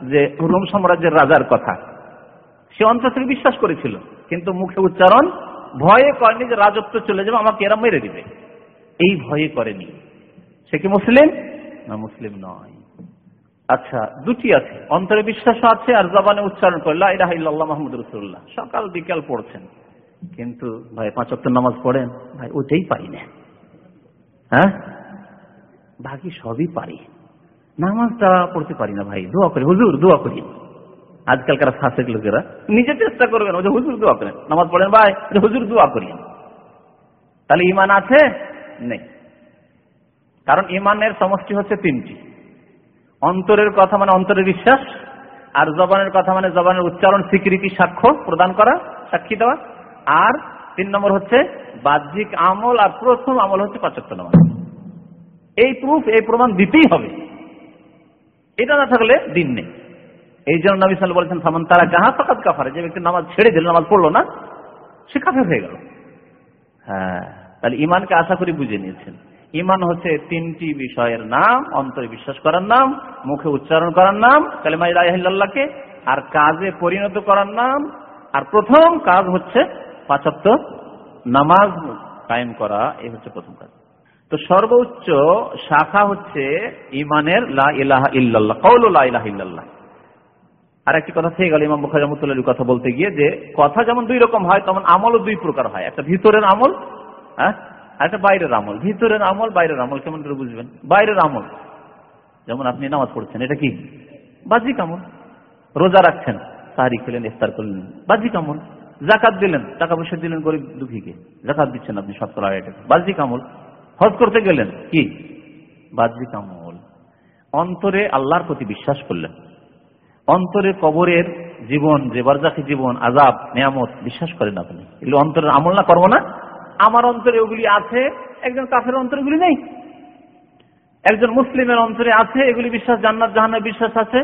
যে রোম সাম্রাজ্যের রাজার কথা। সে অন্তর থেকে বিশ্বাস করেছিল, কিন্তু মুখে উচ্চারণ, ভয়ে করেনি যে রাজত্ব চলে যাবে, আমাকে এরা মেরে দিবে। এই ভয়ে করেনি। সে কি মুসলিম? না, মুসলিম নয়। আচ্ছা দুটি আছে। অন্তরে বিশ্বাস আছে আর জবানে উচ্চারণ ইল্লাহ মাহমুদ রসুল্লাহ সকাল, বিকাল পড়ছেন। কিন্তু ভাই, পাঁচ অক্ট নামাজ পড়েন, ভাই, ওইটাই পারি না। হ্যাঁ? বাকি সবই পারি। নামাজটা পড়তে পারি না ভাই, দোয়া করি। হুজুর, দোয়া করি। আজকালকার ফাঁসেক লোকেরা নিজে চেষ্টা করবেন, ওই হুজুর দোয়া করেন। নামাজ পড়েন, ভাই হুজুর দোয়া করি তাহলে ইমান আছে? নেই। কারণ ইমানের সমষ্টি হচ্ছে তিনটি। অন্তরের কথা মানে অন্তরের বিশ্বাস, আর জবানের কথা মানে জবানের উচ্চারণ, স্বীকৃতি, সাক্ষ্য প্রদান করা, সাক্ষী দেওয়া। আর তিন নম্বর হচ্ছে বাহ্যিক আমল, আর প্রথম আমল হচ্ছে পাচক্য নামাজ। এই প্রুফ, এই প্রমাণ দিতেই হবে। এটা না থাকলে দিন নেই। এই জন্য নবী সাল বলেছেন সামান তারা যাহা ফাঁকাত কাফারে। যে ব্যক্তি নামাজ ছেড়ে দিল, নামাজ পড়ল না, সে কাফের হয়ে গেল। হ্যাঁ তাহলে ইমানকে আশা করি বুঝে নিয়েছেন। ইমান হচ্ছে তিনটি বিষয়ের নাম, অন্তরে বিশ্বাস করার নাম, মুখে উচ্চারণ করার নাম কালিমাইল্লাহকে আর কাজে পরিণত করার নাম। আর প্রথম কাজ হচ্ছে পাঁচাত্ত নামাজ কায়েম করা, এই হচ্ছে প্রথম কাজ। তো সর্বোচ্চ শাখা হচ্ছে ইমানের লা ইলাহা ইল্লাল্লাহ কৌল লা ইলাহা ইল্লাল্লাহ। আর একটি কথা থেকে গেল, ইমাম বুখারী কথা বলতে গিয়ে যে, কথা যেমন দুই রকম হয়, তেমন আমলও দুই প্রকার হয়। একটা ভিতরের আমল হ্যাঁ একটা বাইরের আমল। ভিতরের আমল, বাইরের আমল, কেমন করে বুঝবেন? বাইরের আমল। যেমন আপনি নামাজ পড়ছেন, এটা কি? বাহ্যিক আমল রোজা রাখছেন সাহারি খেলেন ইফতার করলেন। বাহ্যিক আমল জাকাত দিলেন, টাকা পয়সা দিলেন গরিব দুঃখীকে। জাকাত দিচ্ছেন আপনি শতকরা আড়াই টাকা বাহ্যিক আমল হজ করতে গেলেন, কি? বাহ্যিক আমল অন্তরে আল্লাহর প্রতি বিশ্বাস করলেন। অন্তরে কবরের জীবন, যে বারজাকি জীবন আজাব নিয়ামত, বিশ্বাস করেন আপনি। এগুলো অন্তরের আমল না করব না? আমার অন্তরে ওগুলি আছে, একজন কাফের অন্তরে এগুলি নেই। একজন মুসলিমের অন্তরে আছে, এগুলি বিশ্বাস, জান্নাত জাহানের বিশ্বাস আছে।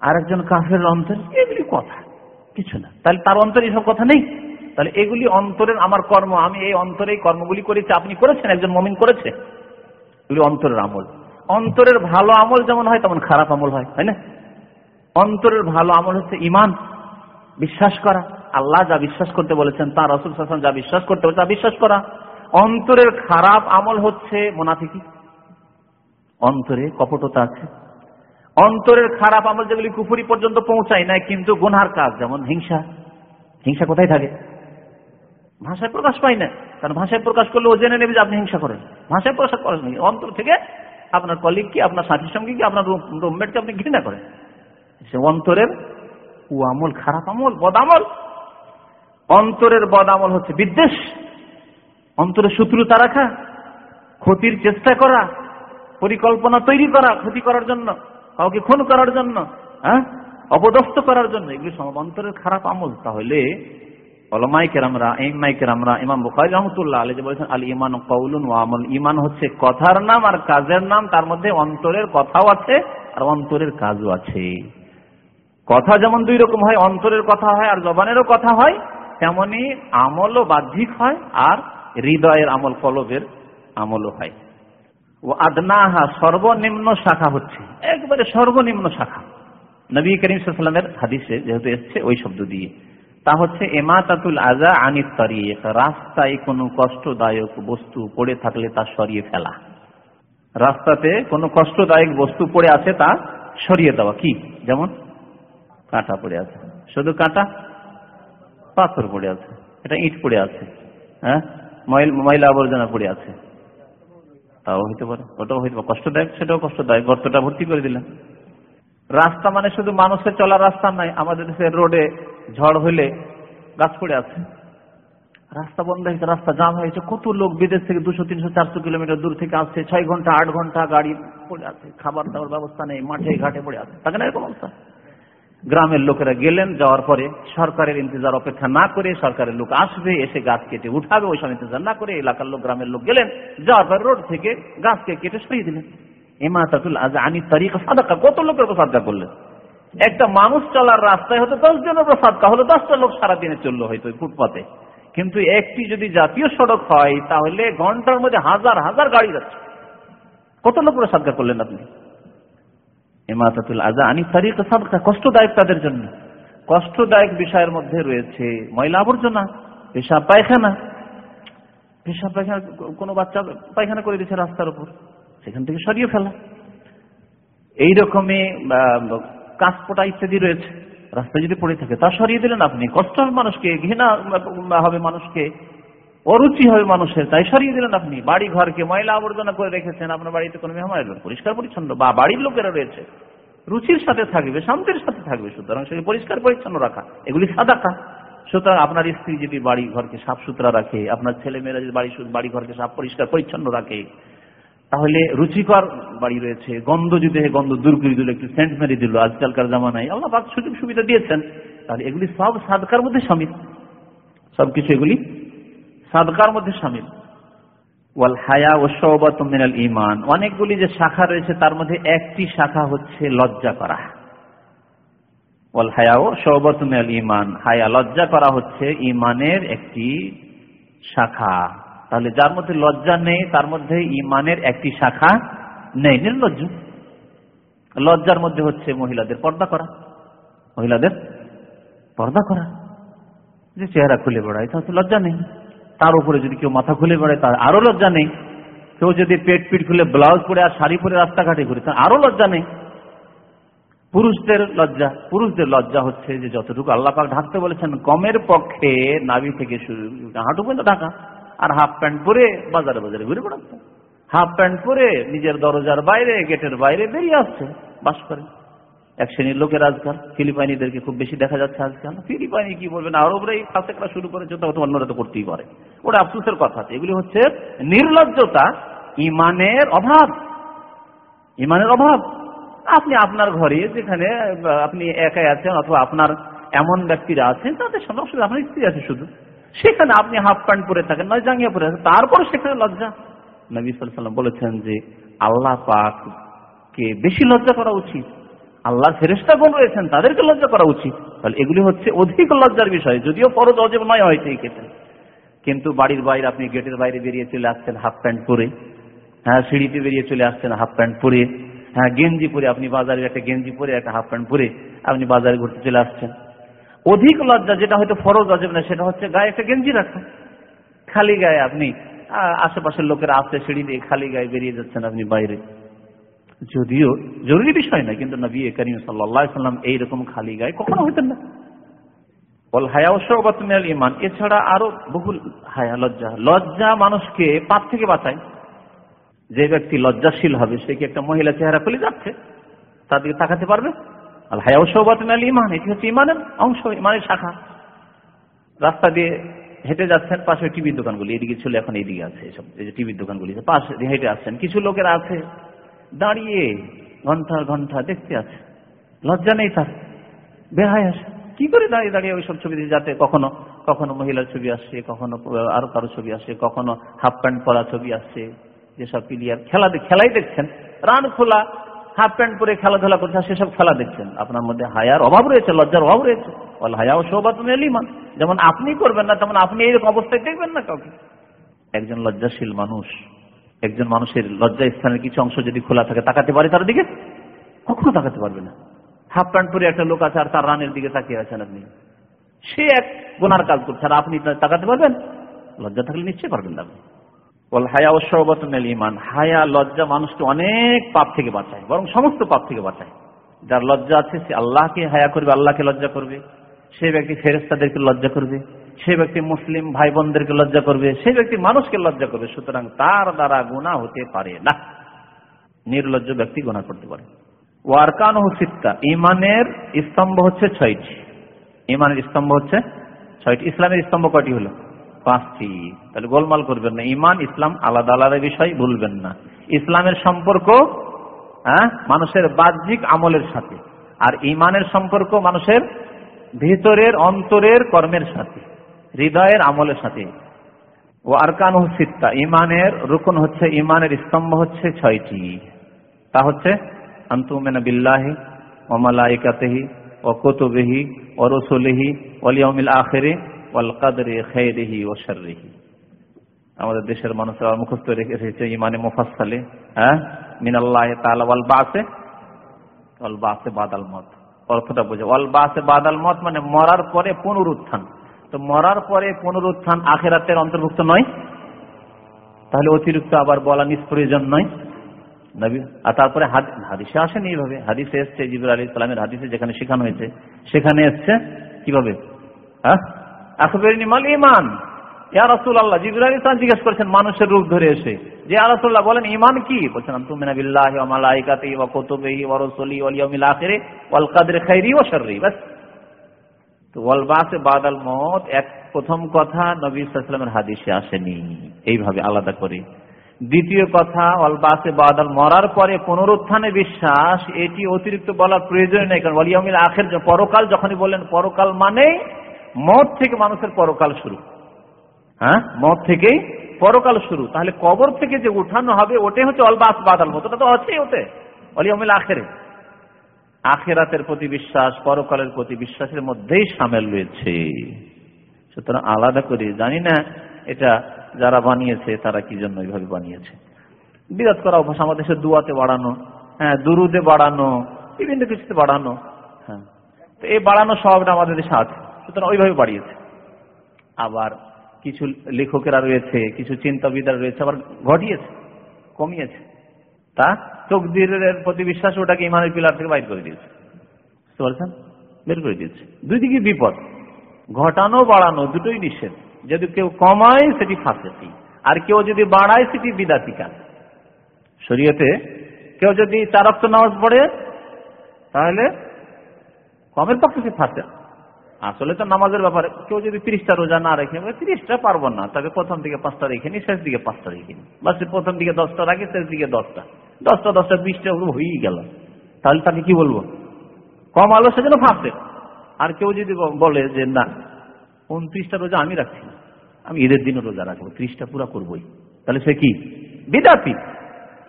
আর একজন কাফের অন্তরে, এগুলি কথা, কিছু না। তাহলে তার অন্তরে এসব কথা নেই? তাহলে এগুলি অন্তরের আমার কর্ম, আমি এই অন্তরে কর্মগুলি করেছি, আপনি করেছেন, একজন মমিন করেছে। এগুলি অন্তরের আমল। অন্তরের ভালো আমল যেমন হয়, তেমন খারাপ আমল হয়, তাই না? অন্তরের ভালো আমল হচ্ছে ইমান বিশ্বাস করা। আল্লাহ যা বিশ্বাস করতে বলেছেন তার রসুল শাসন যা বিশ্বাস করতে বলেছে তা বিশ্বাস করা। অন্তরের খারাপ আমল হচ্ছে মোনাফিকি অন্তরে কপটতা আছে। অন্তরের খারাপ আমল যেগুলি কুফুরি পর্যন্ত পৌঁছায় না কিন্তু গুনহার কাজ, যেমন হিংসা। হিংসা কোথায় থাকে? ভাষায় প্রকাশ পায় না। কারণ ভাষায় প্রকাশ করলে ও জেনে নেবে যে আপনি হিংসা করেন। ভাষায় প্রকাশ করেন অন্তর থেকে আপনার কলিগ কি, আপনার সাথীর সঙ্গে কি, আপনার রুমমেটকে আপনি ঘৃণা করেন। সে অন্তরের ও আমল, খারাপ আমল, বদ আমল। অন্তরের বদ আমল হচ্ছে বিদ্বেষ। অন্তরে শত্রুতা রাখা, ক্ষতির চেষ্টা করা, পরিকল্পনা তৈরি করা, ক্ষতি করার জন্য, কাউকে খুন করার জন্য হ্যাঁ? অপদস্থ করার জন্য, এগুলি সব অন্তরের খারাপ আমল। তাহলে যে বলেছেন আল ইমান কৌলুন ইমান হচ্ছে কথার নাম আর কাজের নাম, তার মধ্যে অন্তরের কথাও আছে আর অন্তরের কাজও আছে। কথা যেমন দুই রকম হয়, অন্তরের কথা হয় আর জবানেরও কথা হয় তেমনি আমলও বাহ্যিক হয় আর হৃদয়ের আমল কলবের আমলও হয়। ও আদনাহা সর্বনিম্ন শাখা হচ্ছে। একবারে সর্বনিম্ন শাখা। নবী করিম সাল্লামের হাদিসে যেহেতু এসছে ওই শব্দ দিয়ে, তা হচ্ছে এমাতাতুল আজা আনিত তারিক রাস্তায় কোনো কষ্টদায়ক বস্তু পড়ে থাকলে তা সরিয়ে ফেলা। রাস্তাতে কোনো কষ্টদায়ক বস্তু পড়ে আছে তা সরিয়ে দেওয়া। কি? যেমন কাঁটা পড়ে আছে। শুধু কাঁটা? পাথর পড়ে আছে, এটা ইট পড়ে আছে হ্যাঁ? ময়লা আবর্জনা পড়ে আছে। তাও হইতে পারে, ওটাও হইতে পারে। কষ্টদায়ক, সেটাও কষ্টদায়ক, গর্তটা ভর্তি করে দিলেন রাস্তা মানে শুধু মানুষের চলার রাস্তা নাই আমাদের দেশের রোডে ঝড় হইলে গাছ পড়ে আছে। রাস্তা বন্ধ হয়েছে, রাস্তা জাম হয়েছে, কত লোক বিদেশ থেকে দুশো, তিনশো, চারশো কিলোমিটার দূর থেকে আসছে, ছয় ঘণ্টা, আট ঘণ্টা গাড়ি পড়ে আছে, খাবার দাবার ব্যবস্থা নেই, মাঠে, ঘাটে পড়ে আছে। থাকে না এরকম অবস্থা? গ্রামের লোকেরা গেলেন, যাওয়ার পরে সরকারের ইন্তজার অপেক্ষা না করে সরকারের লোক আসবে, এসে গাছ কেটে উঠাবে, ওই সময় ইন্তজার না করে এলাকার লোক, গ্রামের লোক গেলেন, যাওয়ার পরে রোড থেকে গাছকে কেটে সরিয়ে দিলেন। এমাতাতুল আজ আনি তারিখ সাদাকা, কত লোকের উপর করলেন? একটা মানুষ চলার রাস্তায় হয়তো দশ জনের উপর হলো দশটা লোক সারাদিনে চলল হয়তো ফুটপাতে। কিন্তু একটি যদি জাতীয় সড়ক হয়, তাহলে ঘণ্টার মধ্যে হাজার হাজার গাড়ি যাচ্ছে। কত লোক উপর সাদকা করলেন আপনি? এমাতাতুল আজা আনি তারিখ সাদকা, কষ্টদায়ক তাদের জন্য। কষ্টদায়ক বিষয়ের মধ্যে রয়েছে ময়লা আবর্জনা, পেশাব পায়খানা। পেশাব পায়খানা, কোনো বাচ্চা পায়খানা করে দিচ্ছে রাস্তার উপর, সেখান থেকে সরিয়ে ফেলা। এই রকমই কাঁচপোটা ইত্যাদি রয়েছে। রাস্তায় যদি পড়ে থাকে, তা সরিয়ে দিলেন আপনি। কষ্ট মানুষকে, ঘৃণা হবে মানুষকে অরুচি হবে মানুষের, তাই সরিয়ে দিলেন আপনি। বাড়ি ঘরকে ময়লা আবর্জনা করে রেখেছেন, আপনার বাড়িতে কোনো মেহমান এলো পরিষ্কার পরিচ্ছন্ন, বা বাড়ির লোকেরা রয়েছে। রুচির সাথে থাকবে, শান্তির সাথে থাকবে, সুতরাং সেগুলি পরিষ্কার পরিচ্ছন্ন রাখা। এগুলি সাদা সাদাকা। সুতরাং আপনার স্ত্রী যদি বাড়ি ঘরকে সাফ সুতরা রাখে, আপনার ছেলে মেয়েরা যদি বাড়ি বাড়ি ঘরকে সাফ পরিষ্কার পরিচ্ছন্ন রাখে, তাহলে রুচিকর বাড়ি রয়েছে। গন্ধ যদি গন্ধ দূর করে দিল, একটু সেন্ট মেরে দিল, আজকালকার জামানায়। আল্লাহ সুযোগ সুবিধা দিয়েছেন। তাহলে এগুলি সব সাদকার মধ্যে সামিল। সবকিছু এগুলি সাদকার মধ্যে সামিল। ওয়াল হায়া ও সৌবাত মিনাল ইমান অনেকগুলি যে শাখা রয়েছে, তার মধ্যে একটি শাখা হচ্ছে লজ্জা করা। ওয়াল হায়া ও সৌবাত মিনাল ইমান হায়া লজ্জা করা হচ্ছে ইমানের একটি শাখা। তাহলে যার মধ্যে লজ্জা নেই, তার মধ্যে ইমানের একটি শাখা নেই। নির্লজ্জ। লজ্জার মধ্যে হচ্ছে মহিলাদের পর্দা করা। মহিলাদের পর্দা করা। যে চেহারা খুলে বেড়ায় তাহলে লজ্জা নেই। তার উপরে যদি কেউ মাথা খুলে বেড়ায় তার আরও লজ্জা নেই। কেউ যদি পেট পিট খুলে ব্লাউজ পরে আর শাড়ি পরে রাস্তাঘাটে ঘুরে, তার আরও লজ্জা নেই। পুরুষদের লজ্জা পুরুষদের লজ্জা হচ্ছে যে যতটুকু আল্লাহ পাক ঢাকতে বলেছেন কমের পক্ষে নাভি থেকে শুরু, হাঁটু পর্যন্ত ঢাকা। আর হাফ প্যান্ট পরে বাজারে বাজারে ঘুরে বেড়াচ্ছে। হাফ প্যান্ট পরে নিজের দরজার বাইরে গেটের বাইরে বেরিয়ে আসছে, বাস করে। এক শ্রেণির লোকের আজকাল, ফিলিপাইনিদেরকে খুব বেশি দেখা যাচ্ছে আজকাল। ফিলিপাইনি কি বলবেন? আরবরা এই ফাঁসে শুরু করেছে তো অন্যরা তো করতেই পারে। ওটা আফসুসের কথা এগুলি হচ্ছে নির্লজ্জতা, ইমানের অভাব। ইমানের অভাব। আপনি আপনার ঘরে যেখানে, আপনি একাই আছেন অথবা আপনার এমন ব্যক্তিরা আছেন, তাদের অসুবিধা, আপনার স্ত্রী আছে শুধু। সেখানে আপনি হাফ প্যান্ট পরে থাকেন, নয় জাঙ্গিয়া পরে থাকেন, তারপর সেখানে লজ্জা। নবী সাল্লাম বলেছেন যে, আল্লাহ পাক কে বেশি লজ্জা করা উচিত। আল্লাহর ফেরেস্তা কোন রয়েছেন? তাদেরকে লজ্জা করা উচিত। তাহলে এগুলি হচ্ছে অধিক লজ্জার বিষয়। যদিও ফরজ অজেব নয় হয়তো এই ক্ষেত্রে। কিন্তু বাড়ির বাইরে আপনি গেটের বাইরে বেরিয়ে চলে আসছেন হাফ প্যান্ট পরে। হ্যাঁ সিঁড়িতে বেরিয়ে চলে আসছেন হাফ প্যান্ট পরে। হ্যাঁ গেঞ্জি পরে। আপনি বাজারে একটা গেঞ্জি পরে, একটা হাফ প্যান্ট পরে আপনি বাজারে ঘুরতে চলে আসছেন। অধিক লজ্জা যেটা হয়তো ফরজ অজেব না সেটা হচ্ছে গায়ে একটা গেঞ্জি রাখা। খালি গায়ে আপনি আশেপাশের লোকেরা আসছে সিঁড়ি দিয়ে, খালি গায়ে বেরিয়ে যাচ্ছেন আপনি বাইরে। যদিও জরুরি বিষয় না, কিন্তু নবী করিম সাল্লাম এইরকম খালি গায়ে কখনো হইতেন না। বল হায়া ওসবাতমিয়াল ইমান এছাড়া আরও বহু হায়া, লজ্জা। লজ্জা মানুষকে পাপ থেকে বাঁচায়। যে ব্যক্তি লজ্জাশীল হবে, সে কি একটা মহিলা চেহারা খুলে যাচ্ছে? তার দিকে তাকাতে পারবে? আর হায়া ওসবাতমিয়াল ইমান এটি হচ্ছে ইমানের অংশ ইমানের শাখা। রাস্তা দিয়ে হেঁটে যাচ্ছেন, পাশে টিভির দোকানগুলি, এদিকে ছিল এখন এদিকে আছে এসব, এই যে টিভির দোকানগুলি, পাশে হেঁটে আসছেন। কিছু লোকেরা আছে দাঁড়িয়ে ঘণ্টা ঘণ্টা দেখতে আছে। লজ্জা নেই তার। বেহায় আসে কি করে দাঁড়িয়ে দাঁড়িয়ে ওই সব ছবি যাতে কখনো কখনো মহিলার ছবি আসছে কখনো আরও কারও ছবি আসছে কখনো হাফ প্যান্ট পরা ছবি আসছে যেসব প্লেয়ার খেলা খেলাই দেখছেন, রান খোলা, হাফ প্যান্ট পরে খেলাধুলা করছে সেসব খেলা দেখছেন। আপনার মধ্যে হায়ার অভাব রয়েছে, লজ্জার অভাব রয়েছে। বল হায়া ও সৌবাত মেলিমান যেমন আপনি করবেন না, তেমন আপনি এইরকম অবস্থায় দেখবেন না কাউকে। একজন লজ্জাশীল মানুষ একজন মানুষের লজ্জা স্থানের কিছু অংশ যদি খোলা থাকে, তাকাতে পারে তার দিকে? কখনো তাকাতে পারবে না। হাফ প্যান্ট পরে একটা লোক আছে আর তার রানের দিকে তাকিয়ে আছেন আপনি। সে এক গোনার কাজ করছে, আর আপনি তাকাতে পারবেন? লজ্জা থাকলে নিশ্চয়ই পারবেন না আপনি। বল হায়া ওসবতনেল ইমান হায়া, লজ্জা মানুষকে অনেক পাপ থেকে বাঁচায়, বরং সমস্ত পাপ থেকে বাঁচায়। যার লজ্জা আছে, সে আল্লাহকে হায়া করবে, আল্লাহকে লজ্জা করবে। সে ব্যক্তি ফেরেস্তাদেরকে লজ্জা করবে। সে ব্যক্তি মুসলিম ভাই বোনদেরকে লজ্জা করবে সে ব্যক্তি মানুষকে লজ্জা করবে, সুতরাং তার দ্বারা গুণা হতে পারে না। নির্লজ্জ ব্যক্তি গুণা করতে পারে। ওয়ারকান হুসিত্তা ইমানের স্তম্ভ হচ্ছে ছয়টি। ইমানের স্তম্ভ হচ্ছে ছয়টি। ইসলামের স্তম্ভ কয়টি হলো? পাঁচটি। তাহলে গোলমাল করবেন না। ইমান, ইসলাম আলাদা আলাদা বিষয়, ভুলবেন না। ইসলামের সম্পর্ক হ্যাঁ মানুষের বাহ্যিক আমলের সাথে। আর ইমানের সম্পর্ক মানুষের ভিতরের, অন্তরের কর্মের সাথে। হৃদয়ের আমলের সাথে। ও আরকান সিত্তা ইমানের রুকন হচ্ছে ইমানের স্তম্ভ হচ্ছে ছয়টি। তা হচ্ছে আন্তুমেনা বিল্লাহি ও মালাইকাতেহি ও কুতুবিহি ও রসুলিহি ওলিয়মিল আখেরে ওয়াল কাদরে খেরিহি ও শর্রিহি। আমাদের দেশের মানুষরা মুখস্থ রেখে এসেছে ইমানে মুফাসালে হ্যাঁ? মিনাল্লাহ তাআলা ওয়াল বাসে ওয়াল বাসে বাদাল মত। অর্থটা বোঝে, ওয়াল বাসে বাদাল মত মানে মরার পরে পুনরুত্থান। তো মরার পরে পুনরুত্থান আখেরাতের অন্তর্ভুক্ত নয়। তাহলে অতিরিক্ত আবার বলা নিষ্প্রয়োজন নয়। আর তারপরে হাদিসে আসেনি এইভাবে। হাদিসে এসছে জিবুল আলী ইসলামের হাদিসে যেখানে শেখানো হয়েছে। সেখানে এসছে কীভাবে? হ্যাঁ মাল ইমান ইয়া রাসুল আল্লাহ জিবুল আলী ইসলাম জিজ্ঞেস করেছেন মানুষের রূপ ধরে এসে। যে আরাসুল্লাহ বলেন ইমান কি? বলছেন তুমিনা বিল্লাহি ওয়া মালাইকাতিহি ওয়া কুতুবিহি ওয়া রাসূলিহি ওয়াল ইয়াউমিল আখির ওয়াল কদরি খাইরি ওয়া শাররি। বাস তো ওয়াল বাসে বাদাল মত এক প্রথম কথা নবী ওয়াসাল্লামের হাদিসে আসেনি। এইভাবে আলাদা করে। দ্বিতীয় কথা অলবাসে বাদাল মরার পরে পুনরুত্থানে বিশ্বাস, এটি অতিরিক্ত বলার প্রয়োজন নেই, কারণ ওয়ালিয়মিল আখের পরকাল, যখনই বললেন পরকাল মানে মত থেকে মানুষের পরকাল শুরু। হ্যাঁ? মত থেকেই পরকাল শুরু। তাহলে কবর থেকে যে উঠানো হবে, ওটাই হচ্ছে অলবাস বাদাল মত ওটা তো আছেই ওতে অলিয়মিল আখেরে। আখেরাতের প্রতি বিশ্বাস, পরকালের প্রতি বিশ্বাসের মধ্যেই সামিল রয়েছে। সুতরাং আলাদা করে জানি না এটা যারা বানিয়েছে, তারা কি জন্য এইভাবে বানিয়েছে। বিরাট করা অভ্যাস, আমাদের দেশে দুয়াতে বাড়ানো হ্যাঁ দুরুদে বাড়ানো, বিভিন্ন কিছুতে বাড়ানো হ্যাঁ। তো এই বাড়ানো স্বভাবটা আমাদের দেশে আছে, সুতরাং ওইভাবে বাড়িয়েছে। আবার কিছু লেখকেরা রয়েছে, কিছু চিন্তাবিদরা রয়েছে, আবার ঘটিয়েছে, কমিয়েছে। তা তকদিরের প্রতি বিশ্বাস ওটাকে ইমানের পিলার থেকে বাইর করে দিয়েছে। বুঝতে পারছেন? বের করে দিয়েছে। দুই দিকে বিপদ। ঘটানো, বাড়ানো দুটোই নিষেধ। যদি কেউ কমায়, সেটি ফাঁসেটি আর কেউ যদি বাড়ায়, সেটি বিদাতি কাজ। শরীয়তে কেউ যদি চারক্ত নামাজ পড়ে, তাহলে কমের পক্ষে সে ফাঁসে। আসলে তো নামাজের ব্যাপারে কেউ যদি তিরিশটা রোজা না রেখে তিরিশটা পারব না। তবে প্রথম দিকে পাঁচটা রেখে নি, শেষ দিকে পাঁচটা রেখে নি। বা প্রথম দিকে দশটা রাখে, শেষ দিকে দশটা। দশটা দশটা, বিশটা হয়েই গেল। তাহলে তাকে কি বলব? কম আলো সেজন্য ফাঁসে। আর কেউ যদি বলে যে, না, উনত্রিশটা রোজা আমি রাখছি আমি ঈদের দিনে রোজা রাখব, ত্রিশটা পুরা করবোই। তাহলে সে কি? বিদাতি।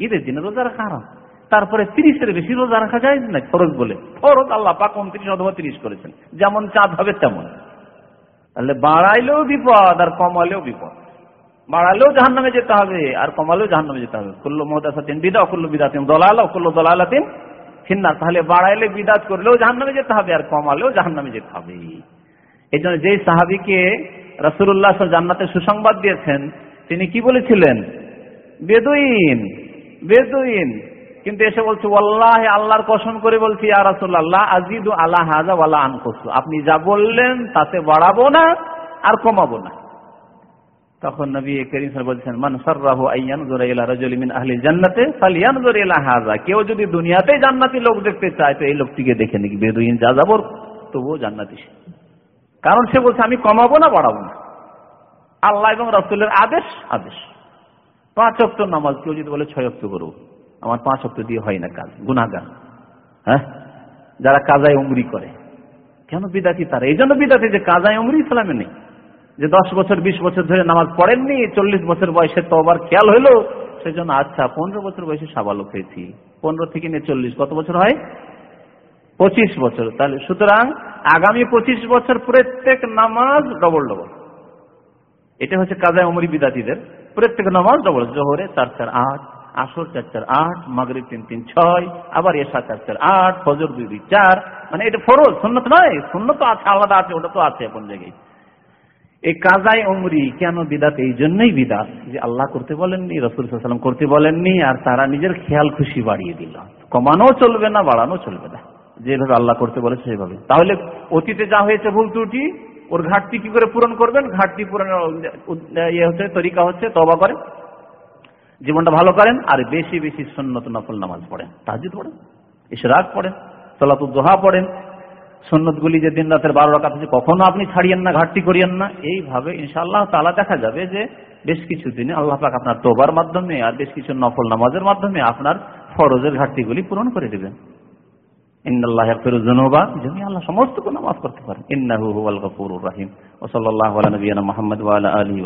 ঈদের দিনে রোজা রাখা হারাম। তারপরে তিরিশের বেশি রোজা রাখা যায় না, ফরজ বলে। ফরজ আল্লাহ পাক উনত্রিশ অথবা তিরিশ করেছেন। যেমন চাঁদ হবে তেমন। তাহলে বাড়াইলেও বিপদ, আর কমালেও বিপদ। বাড়ালেও জাহান নামে যেতে হবে, আর কমালেও জাহান নামে যেতে হবে। কুল্লো মহদাসাতিন বিদা কুল্লো বিদাতিন দলালা, কুল্লো দলালাতিন ফিন্নার। তাহলে বাড়াইলে বিদাত করলেও জাহান নামে যেতে হবে, আর কমালেও জাহান নামে যেতে হবে। এই জন্য যে সাহাবিকে রসুল্লাহ জান্নাতে সুসংবাদ দিয়েছেন, তিনি কি বলেছিলেন? বেদুইন বেদুইন। কিন্তু এসে বলছে আল্লাহ আল্লাহর কসম করে বলছি আর রাসুল্লাহ আজিদু আল্লাহ হাজা ওয়াল্লাহ আনকসু। আপনি যা বললেন, তাতে বাড়াবো না, আর কমাবো না। তখন নবী করিম বলছেন, মান সর্রাহু আইয়ান জোরাইলা রাজুলিমিন আহলি জান্নাতে ফালিয়ান জোরাইলা হাজা কেউ যদি দুনিয়াতে জান্নাতি লোক দেখতে চায়, তো এই লোকটিকে দেখে নাকি, বেদুইন যা যাবর তবুও জান্নাতি কারণ সে বলছে, আমি কমাবো না, বাড়াবো না? আল্লাহ এবং রসুলের আদেশ আদেশ। পাঁচ অক্ট নামাজ, কেউ যদি বলে ছয় অক্ট করব, আমার পাঁচ অক্ট দিয়ে হয় না কাজ গুনাগান হ্যাঁ? যারা কাজায় উমরি করে। কেন বিদাতি তারা? এই জন্য বিদাতি যে কাজায় উমরি, ইসলামে নেই। যে দশ বছর, বিশ বছর ধরে নামাজ পড়েননি, চল্লিশ বছর বয়সে তো আবার খেয়াল হইল, সেজন্য আচ্ছা পনেরো বছর বয়সে সাবালক হয়েছি। পনেরো থেকে নিয়ে চল্লিশ, কত বছর হয়? পঁচিশ বছর। তাহলে সুতরাং আগামী পঁচিশ বছর প্রত্যেক নামাজ ডবল ডবল এটা হচ্ছে কাজায় অমরি বিদাতিদের। প্রত্যেক নামাজ ডবল জোহরে চার চার, আট, আসর চার চার, আট, মাগরিব তিন তিন, ছয়, আবার এসা চার চার, আট, ফজর দুই দুই, চার। মানে এটা ফরজ শূন্য তো নয়। সুন্নত আছে, আলাদা আছে, ওটা তো আছে এখন জায়গায়। এই কাজাই অমরি কেন বিদাত? এই জন্যই বিদাত যে আল্লাহ করতে বলেননি, রসুল সাল্লাম করতে বলেননি, আর তারা নিজের খেয়াল খুশি বাড়িয়ে দিল। কমানো চলবে না বাড়ানো চলবে না। যেভাবে আল্লাহ করতে বলেছে সেভাবে। তাহলে অতীতে যা হয়েছে ভুল ত্রুটি, ওর ঘাটতি কি করে পূরণ করবেন? ঘাটতি পূরণের ইয়ে হচ্ছে, তরিকা হচ্ছে তবা করেন। জীবনটা ভালো করেন, আর বেশি বেশি সন্ন্যত নফল নামাজ পড়েন। তাহাজিদ পড়েন, ইশরাক পড়েন সলাতুদ্দোহা পড়েন সন্ন্যতগুলি যে দিন রাতের বারো রাকাত আছে কখনো আপনি ছাড়িয়েন না, ঘাটতি করিয়েন না। এইভাবে ইনশাআল্লাহ তালা দেখা যাবে যে বেশ কিছু দিনে আল্লাহ পাক আপনার তোবার মাধ্যমে আর বেশ কিছু নফল নামাজের মাধ্যমে আপনার ফরজের ঘাটতিগুলি পূরণ করে দেবেন। সমস্ত গুনাহ মাফ করতে পারেন। ইন্নাহু হুয়াল গফুরুর রহিম। ওয়া সাল্লাল্লাহু আলা নবিয়ানা মুহাম্মদ ওয়া আলা আলিহি